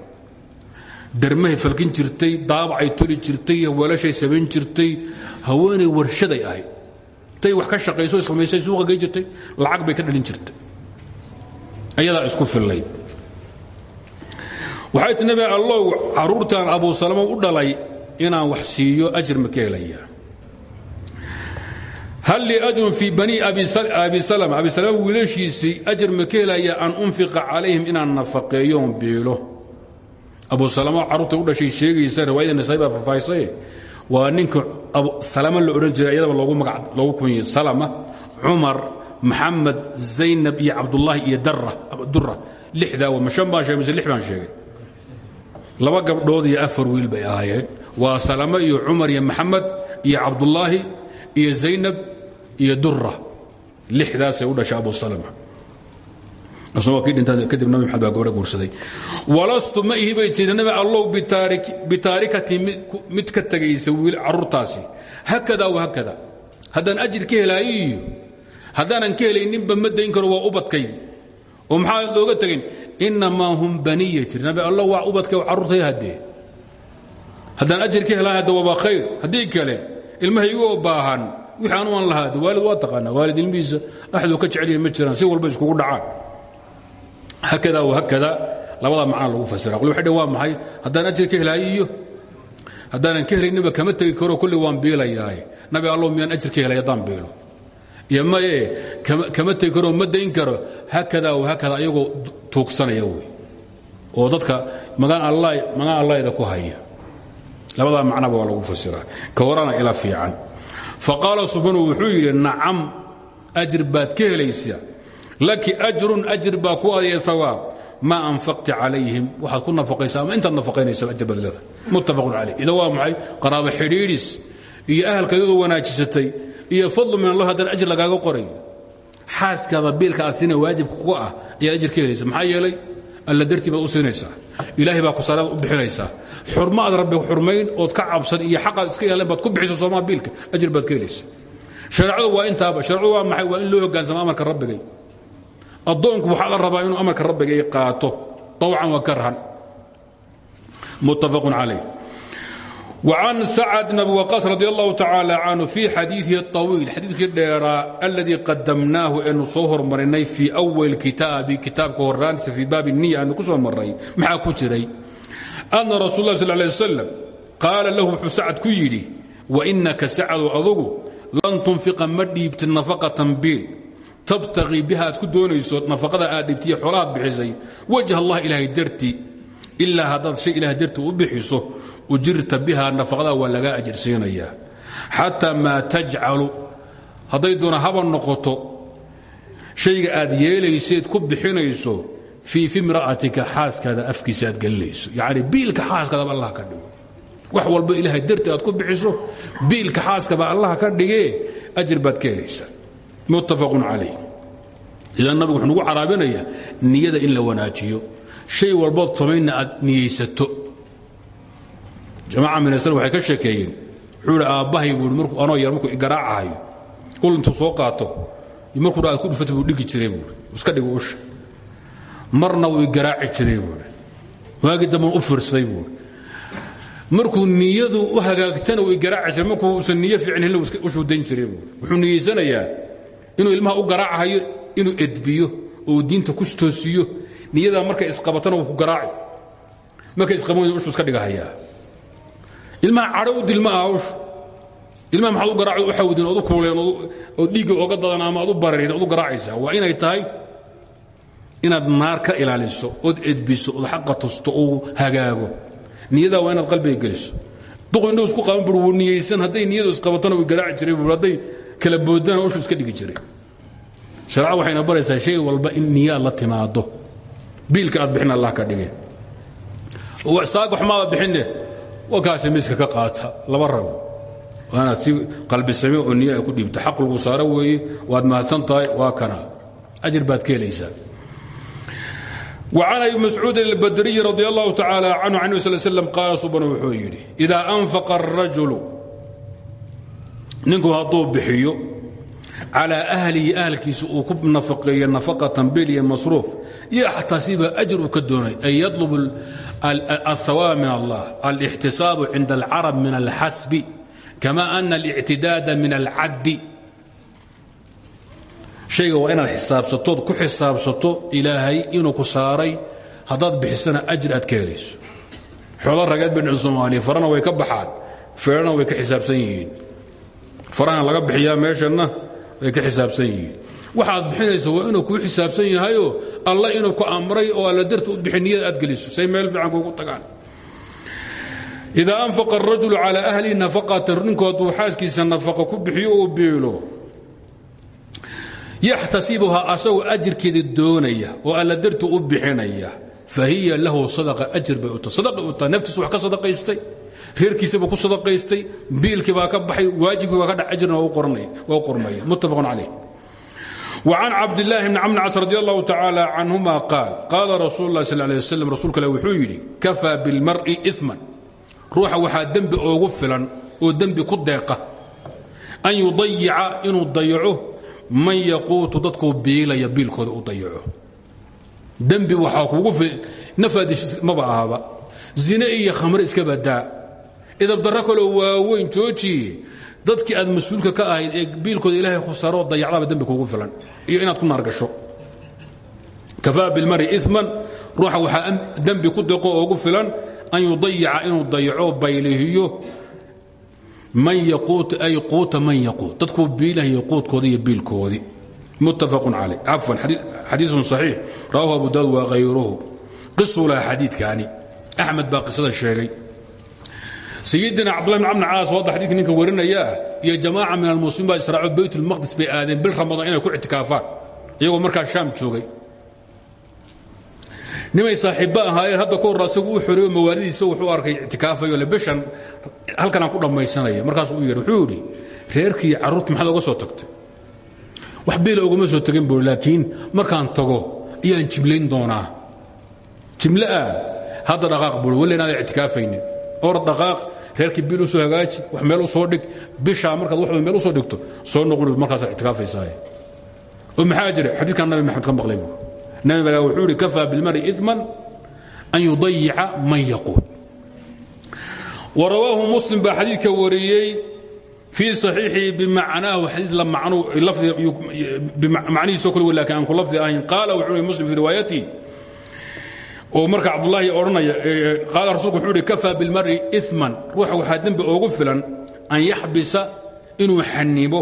Darmahay falkin jirtay daabacay toli jirtay weelashay samayn jirtay. Haweenay warshaday ahayd tay wax ka shaqayso samaysay suuqa gey jirtay lacag bay ka dhalin jirtay. Ayadaa isku fillayd waxay ti nabi allow carruurtaan abu salama u dhalay inaan wax siiyo ajir ma ka helayaa hal lii ajrun fii bani abi salama. Abi salama wiilashiisii ajir ma ka helayaa an unfiqa calayhim inaan nafaqeeyoon biilo. Abu salama carruurta u dhashay sheegaysa riwaayada nasaai baa faahfaahisaye waa ninka salama la odhan jiray iyadaba loogu magac loogu kunyay salama cumar maxamed zaynab iyo cabdullaahi iyo dura lixdaa ma shan baan sheegay mise lix baan sheegay laba gabdhood iyo afar wiil bay ahaayeen. Waa salamo iyo cumar iyo maxamed iyo cabdullaahi iyo zaynab iyo dura lixdaasay u dhashay abu salama. Isagoo kii dhinta kadib nabi maxamed baa gabadha walastu ma ihi bay tii nabi allow bitaarikati mid ka tegaysa wiil carruurtaasi hakada wa hakada. Haddaan ajir ka helaayo iyo haddaanan ka helayninba ma karo waa ubadkay oo maxaa looga tegin inamaa hum baniya jir nabi alla waa ubadkay carruurtay haddee haddaan ajir ka helaan hadda waaba khayr haddii kale ilmahaygoo baahan wixii anu aan lahaa waalid waa taqaanaa waalid ilmihiisa axduu ka jecelyahay ma jiraan si walba iskugu dhacaan hakada wa hakada labada macna lagu fasira qul waxay waa maxay haddaan ajir ka helaayo iyo haddaanan ka helayninba kama tegi karo kulli waan biilayahay nabi allow miyaan ajir ka helay haddaan biilo iyo maye kama tegi karo ma dayn karo hakada hakada ayagoo tuugsanaya wey oo dadka magaan allahda ku haya. Labadaa macnaba waa lagu fasiraa ka horana ila fiican. Faqaala subanu wuxuu yidhi nacam ajir baad ka helaysaa laki ajrun ajir baa ku adaya awaab maa anfaqti calayhim. Waxaad ku nafaqaysa ama intaad nafaqaynaysa ajir baad leedahay. Muttafaqun calayh. Ida waa maxay? Qaraabo xidhiidhis. Iyo ahalka iyadoo wanaajisatay iyo fadlu min allah haddana ajir lagaaga qorayo xaaskaada biilka aad siina kuga ah ayaad ajir ka yeelay? Alla dartii baad u siinaysaa. Ilaahay baa ku u bixinaysaa. Xurmo rabbi xurmayn ood ka cabsan iyo xaqaad iska yeeleen baad ku bixiso soomaa biilka ajir baad ka helaysa. Shareecadu waa intaaba shareecadu waa maxay? Waa in loo hogaansamo amarka rabbigay. Addoonku waxaa la rabaa inuu amarka rabbigay qaato. طawcan wa karhan muttafaqun calayh وعن سعد بن أبي وقاص رضي الله تعالى عنه في حديثه الطويل حديث دheeraa الذي قدمناه eenu soo hormarinay في أول kitaabi kitaabka horaantiisa في baaب النية aanu ku soo maray maxaa ku jiray أن رsuل الله صلى اه عليه وسلم قاala lahu wuxuu sacد ku yidhi وإنaka sacdu adugu lan تنفiقa ma dhiibti نaفقaة biil tabتغي biha aad ku doonayso نaفقada aad dhibtiyo xoolahaad bixisay وجه allah ilaahay darti ilaa haddaad shay ilahay darti u bixiso ujirta biha nafaqada waa laga ajirsiinayaa xataa maa tajcalu hadday haba noqoto shayga aad yeelayseed ku bixinayso fii fimra'atika xaaskaada afkiisa aad gelinayso. Yacni biilka xaaskaadaba allah ka dhigo wax walba ilaahay darti aad ku bixiso biilka xaaskaba allah ka dhigee ajir baad ka muttafaqun calayh. Idan nabigu wuxuu nugu caraabinayaa niyada in la wanaajiyo. Shay walbood samaynna aad niyeysato jamaaca minasl waxay ka sheekeeyeen. Wuxuu idhi aabbahay markuu anoo yar markuu igaraacahayo ul soo qaato markuu dha ku dhufata buu dhigi jiray buui iska dhigo usha. Marna wuu igaraaci jiray buui damban u fiirsaday buui markuu niyadu u hagaagtana wuu igaraaci jiray markuu usan niyo fiican helin ushuu dayn jiray buui wuxuu niyeysanayaa inuu ilmaha u garaacahayo inuu edbiyo oo diinta ku toosiyo niyadaa markay isqabatana wuu ku garaaci. Markay isqaban weyda ushuu iska dhigahayaa ilmaha cadho u dil ma aha ushu ilmaha maxaad u garaaci u xawdin u kuuleen ood dhiigga ooga dadan ama u bararin ood u garaacaysaa. Waa inay tahay inaad naar ilaaliso ood edbiso ood xaqa tusto uu hagaago. Niyadaa waa inaad qalbiga geliso. Duqu indhuu isku qaban bur wuu niyeysan hadday niyadu isqabatana way garaaci jiray bur kala boodana ushu iska dhigi jiray shareecada waxayna baraysaa shay walba in niyaad la timaado. Biilka aad bixin allah ka dhige saaga xumaada bixinne wakaasi miska ka qaata laba rabo waanaad si qalbisame oo niya ay ku dhiibto xaq lagu saaro weeye waad mahadsan tahay waa kana ajir baad ka helaysaa وعن أبي مسعوud البdري رضي الله تعالى عنه عن صل سلم قاal suban wuxuu yidhi إذا أنفق الرaجuل ninku hadduu bixiyo calىa أhlihi أhlkiisa uu ku nafaqeeyo نaفقaة bil iyo masruuf yaxtasiba أjر uu ka doonay ay yaطلب الثawاب min الله الاxtisaaب cinda الcarab min الxasb كama أن الاctidaad min الcad shayga waa inaad xisaabsatood ku xisaabsato ilaahay inuu ku saaray haddaad bixisana ajir aad ka helayso xoolo rageed bay dhicin soomaaliya farana way ka baxaan feerana way ka xisaabsan yihiin farahan laga bixiyaa meeshanna way ka xisaabsan yihiin waxaad bixinayso waa inuu kuu xisaabsan yahayoo alla inuu ku amray oo alla darta u bixi niyada aad geliso. Say meel fiican kuugu tagaan. Idaa anfaqa arajulu calaa ahlihi nafaqatan ninku hadduu xaaskiisa nafaqa ku bixiyo uu biilo yaxtasibuhaa asagoo ajirkeeda doonaya oo alla dartu u bixinaya fa hiya lahu sadaqa ajir bay u tahay. Sadaqa u tahay. Naftiisu wax ka sadaqaystay reerkiisabuu ku sadaqaystay biilkii baa ka baxay waajibkii baa ka dhac ajirna waa qormaya muttafaqun calayh وعن cabd اللahi بن cمr cاs رضي الله تعالى عنهma قاal قاala رasuل الlah صلى اه عليه وسلم rasuulka ale wuxuu yidhi كafىa bالmarءi إثما ruuxa waxaa dembi oogu filan oo dembi ku deeqa an yudayica inuu dayaco man yaquutu dadkuu biilaya biilkooda u dayaco dembi waxaa kugu nafaadish maba ahaba zine iyo khamre iska badaa idabdarro kaloo waaweyn joojiye dadkii aad mas'uulka ka ahayd ee biilkooda ilaahay khusaroo dayacdaba dembi kuugu filan iyo inaad ku naargasho kafaa bilmari iman ruuxa waxaa dembi ku deqo oogu filan an yudayica inuu dayaco baylihiyo man yaquut ay quuta man yaquut. Dadkuu biilahayo quudkoodii iyo biilkoodii muttafaqun calay cafwan xadiisun saxiix. Rawahu abu daawud wa hayruhu qisuu laha xadiidkaani axmed baa qisada sheegay sayidina cabdullah bn camr caas wadda xadidka ninka warinayaa iyo jamaaca min almuslimiin baa israaco baytulmaqdis bay aadeen bil ramadaan inay ku ictikaafaan iyagoo markaa shaam joogay. Nimay saaxiibba ahaayeen hadda ka hor asagu u xoreeyo mawaalidiisa wuxuu arkay ictikaafayo le bishan halkan aan ku dhammaysanaya markaasuu u yidhi wuxuu yidhi reerkii carruurta maxaad oga soo tagtay? Wax biila ogama soo tegin buuri laakiin markaan tago ayaan jiblayn doonaa. Jimle ah hadda dhaqaaq buuri walla inaada ictikaafaynin. Or dhaqaaq reerkii bil u soo hagaaji wax meel u soo dhig bishaa markaad wax meel u soo dhigto soo noqon markaasaad ictikaafaysaa oo maxaa jira? Xadiidkan nabi maxamed ka maqlay buuri nabi baa wuxuu ihi kafaa bilmari iman an yudayica man yaquud warawaahu muslim baa xadiidka wariyey fii صaxiixihi bimacnaahu xadii macnihiisoo kale laakiin aan ku lafdi ahayn qaala wuxuu muslim fi riwaayatii oo marka cabdulaahi odhanaya qaala rasulku wuxuu ihi kafaa bilmari iman ruuxa waxaa dembi oogu filan an yaxbisa inuu xanibo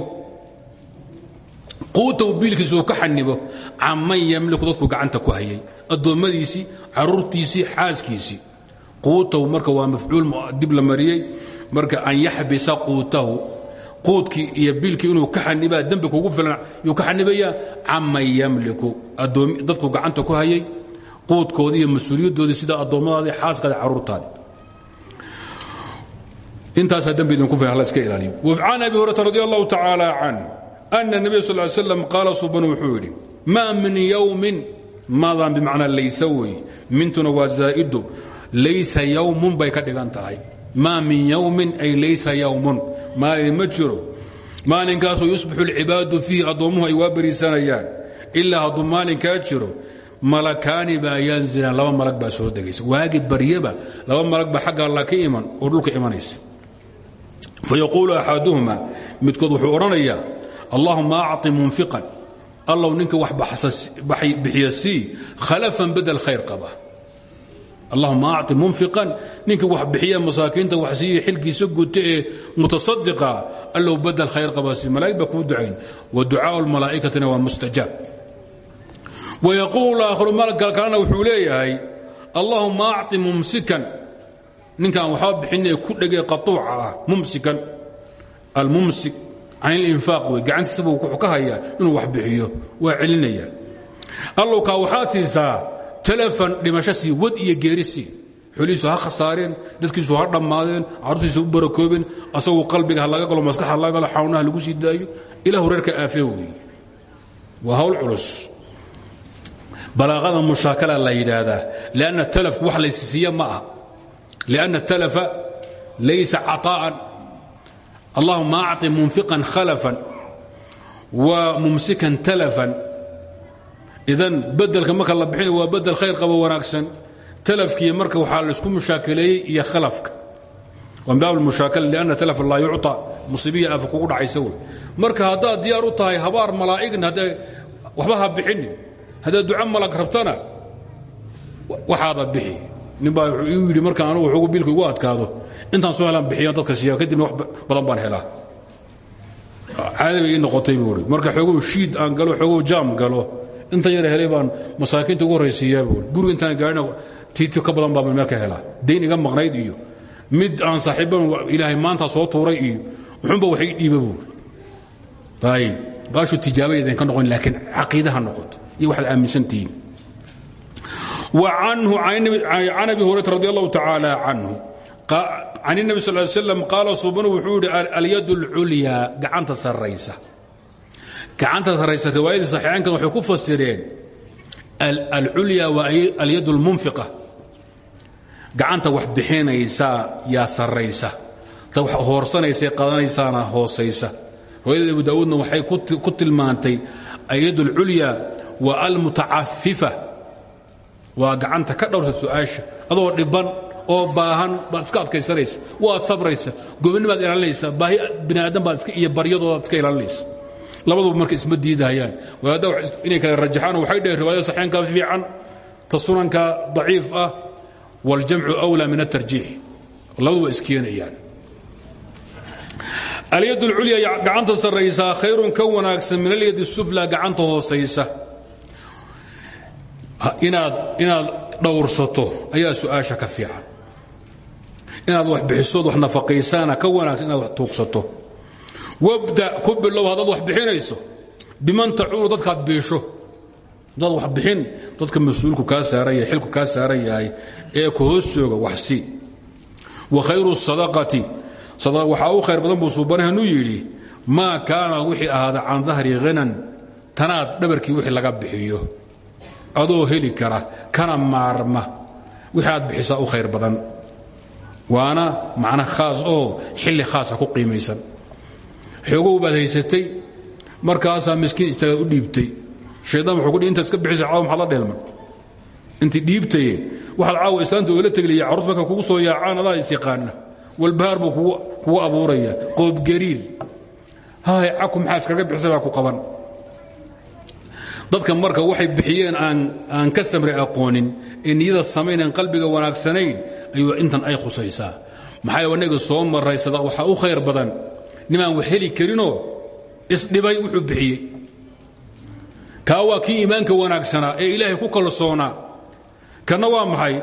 quutaw biilkiisa uu ka xanibo caman yamliku dadku gacanta ku hayay. Addoommadiisii caruurtiisii xaaskiisii quutaw marka waa mafcuul dib la mariyey. Marka an yaxbisa quutahu. Quudkii iyo biilkii inuu ka xanibaa dembi kugu filan yuu ka xanibayaa caman yamliku. Dadku gacanta ku hayay quudkoodii iyo mas'uuliyaddoodii sida addoommadaadi xaaskaadi caruurtaadi. Intaasaa dembi idinku filan halla iska ilaaliyo. Can abi hurata radi allahu tacaala can ana nebiy sal ly slam qaala suban wuxuu min yowmin maadaan bimacnaa laysa weeye mintuna waa laysa yowmun bay ka dhigan tahay. Min yowmin ay laysa yowmun maalin ma jiro. Maalinkaasoo yusbixu alcibaadu fiihi addoommuhu ay waa bariisanayaan ilaa hadduu maalinkaa malakaani baa yanzilaan laba malag baa soo degaysa. Waagi baryaba laba malag baa xagga alla ka iman oo dhulka imanaysa. Fayaquulu axaduhuma midkood wuxuu odhanayaa allahuma munfiqan. Allow ninka wax bixiya sii khalafan bedel khayr qaba. Allahuma acطi munfiqan. Ninka wax bixiya masaakiinta wax siiya xilkiisa guta ee mutasadiqa allow khayr qaba sii malaa'ig baa kuu ducayn. Wa ducaau lmalaa'ikatina waa wayaquulu aakhiru malka kalena wuxuu leeyahay allahuma acطi mumsikan ninkaan waxba bixinee ku dhegee qatuuca ah mumsikan almumsik can ilinfaaq wey gacantiisaba wuxuu ka hayaa inuu wax bixiyo waa celinaya allowkaa waxaad siisaa ha khasaareen dadkiisu ha dhammaadeen carruurtiisu u barakoobeen asagoo qalbiga ha laga galo maskaxa ha laga galo lagu sii daayo ilahu reerka aafee waa hawl culus balaaqada mushaakala la yidhaahdaa lanna talafku wax laysisiiya ma aha. Lianna talafa laysa caطaa'an allahuma acطi munfiqan khalafan wa mumsikan talafan. Idan bedelka marka la bixina waa bedel khayr qabo wanaagsan. Talafkii marka waxaa la isku mushaakaleeyey iyo khalafka. La yuca musiibiya afa kugu dhacaysa marka haddaad diyaar u tahay habaar malaa'igna waba ha bixinin haddaad duco malag rabtana waxaada bixi. Nin baa wuxuu iu yidhi marka anugu waxoogu biilka igu adkaado. Intaan soo bixiyan dadka siiya kadibna wax badan baan helaa. Ii noqotay buuri marka xoogow shiid aan galo xoogow jaam galo. Inta yar helay baan masaakiinta ugu horraysiiyaa buuri guriga intaan gaarina tiiti ka badan baa meel ka helaa. Dayn maqnayd iyo mid aan saaxiibban ilaahay maanta soo tuuray iyo muxuunba wax ii dhiiba ayib baashu tijaaba idinka noqon laakiin caqiidaha noqoto iyo waxaad aaminsantihiin وعنه عن أبي هريرة رضي الله تعالى عنه عن النبي صلى الله عليه وسلم قال صبن وحود اليد العليا قعنت سريسة قعنت سريسة رواية صحيحان كانوا حكوا فسرين العليا واليد المنفقة قعنت وحبحين يسا يا سريسة تو هورسنا يسا قدنا يسانا هوسيسة رواية أبو داودنا وحي كت المانتي اليد العليا والمتعففة waa gacanta ka dhowrta su-aasha adoo dhiban oo baahan baad iska adkaysanaysa waad sabraysa gobonni baad ilaalinaysaa baahi bini aadan baad iyo baryadoodaad iska ilaalinaysa labaduba marka isma diidahayaan wadaadda inay kala rajaxaan waxay dhaheen riwaayada saxiinka fiican ta sunanka daciif ah waljamcu awlaa min atarjiix labaduba iskeenayaan alyad اlculya gacanta sarraysaa khayrun ka wanaagsan min alyad الsufla gacanta hoosaysa inaad inaad dhowrsato ayaa su-aasha ka fiican inaad wax bixisood wax nafaqaysaana ka wanaagsan inaad wax tuugsato wabda ku bilow haddaad wax bixinayso biman tacuunu dadkaad biisho dad wax bixin dadka mas-uulku kaa saaran yahay xilku kaa saaran yahay ee ku hoos jooga wax sii wa khayru sadaqati waxaa u khayr badan buu suubanahanu yidhi maa kaana wixii ahaada can dahri ghinan tanaad dhabarkii wixii laga bixiyo. Adoo heli kara kana maarma. Wixii aad u khayr badan. Waana macna khaas oo xilli khaasa ku qiimaysan. Xoogow baad haysatay markaasaa miskiin istaaga u dhiibtay. Shaydaan wuxuu kudhi intaad iska bixisa caawa maxaad la dheelman? Intii dhiibtaye waxaad caawa islaanta oola tegliya carruurt marka kugu soo yaacaan adaa is yaqaana walbahaar buu kugu abuuraya. Qoobgariil hay caku maxaa iskaga bixisa baa ku qaban. Dadka marka waxay bixiyeen aan ka samre aqoonin ee niyada samaynan qalbiga wanaagsanayn ayuu intan ay khusaysaa. Maxaa wanaga soo maray waxaa u khayr badan. Nimaan wax heli karinoo isdhibay wuxuu bixiyey. Waa kii iimaanka wanaagsanaa ee ilaahay ku kalsoonaa. Kana waa maxay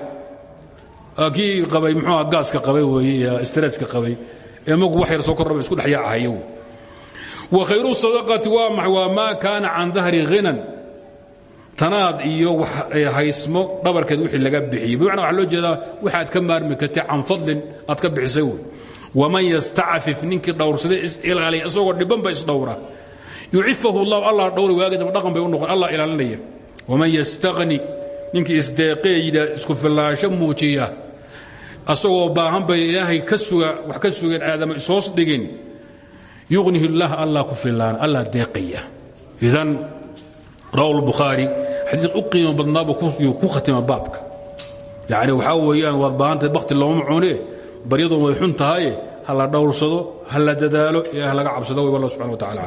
kii qabay mxuua gaaska qabay weeye stresska qabay. Ee magu wax yar soo korraba isku dhex yaacahayo wa khayru sadaqati waa maxay waa maa kaana can dahri ghinan. Tanaad iyo haysmo dhabarkeed wixii laga bixiyey. Bimacna waxa loo jeedaa waxaad ka maarmi kartay can fadlin aad ka bixisay wey waman yastacfif ninkii dhowrsaday is-ilaaliya isagoo dhibbanba isdhowra yucifahu llahu allah dhowri waagidaba dhaqan bay u noqon allah ilaalinaya. Waman yastaqni ninkii isdeeqee yidhaa isku fillaasho muujiya. Asagoo baahan bay ilaahay ka suga wax ka sugeen aadama ishoos dhigin. Yuqnihi llah allah ku fillaana allah deeqaya. Idan rawahu lbukhaari xadiid u qiimo badnaaba ku khatima baabka. Yacni waxaa weeyaan waad baahantahay bakti looma cune baryadoon way xun tahaye ha la dadaalo ilaah laga cabsado way wallah subxana wa tacala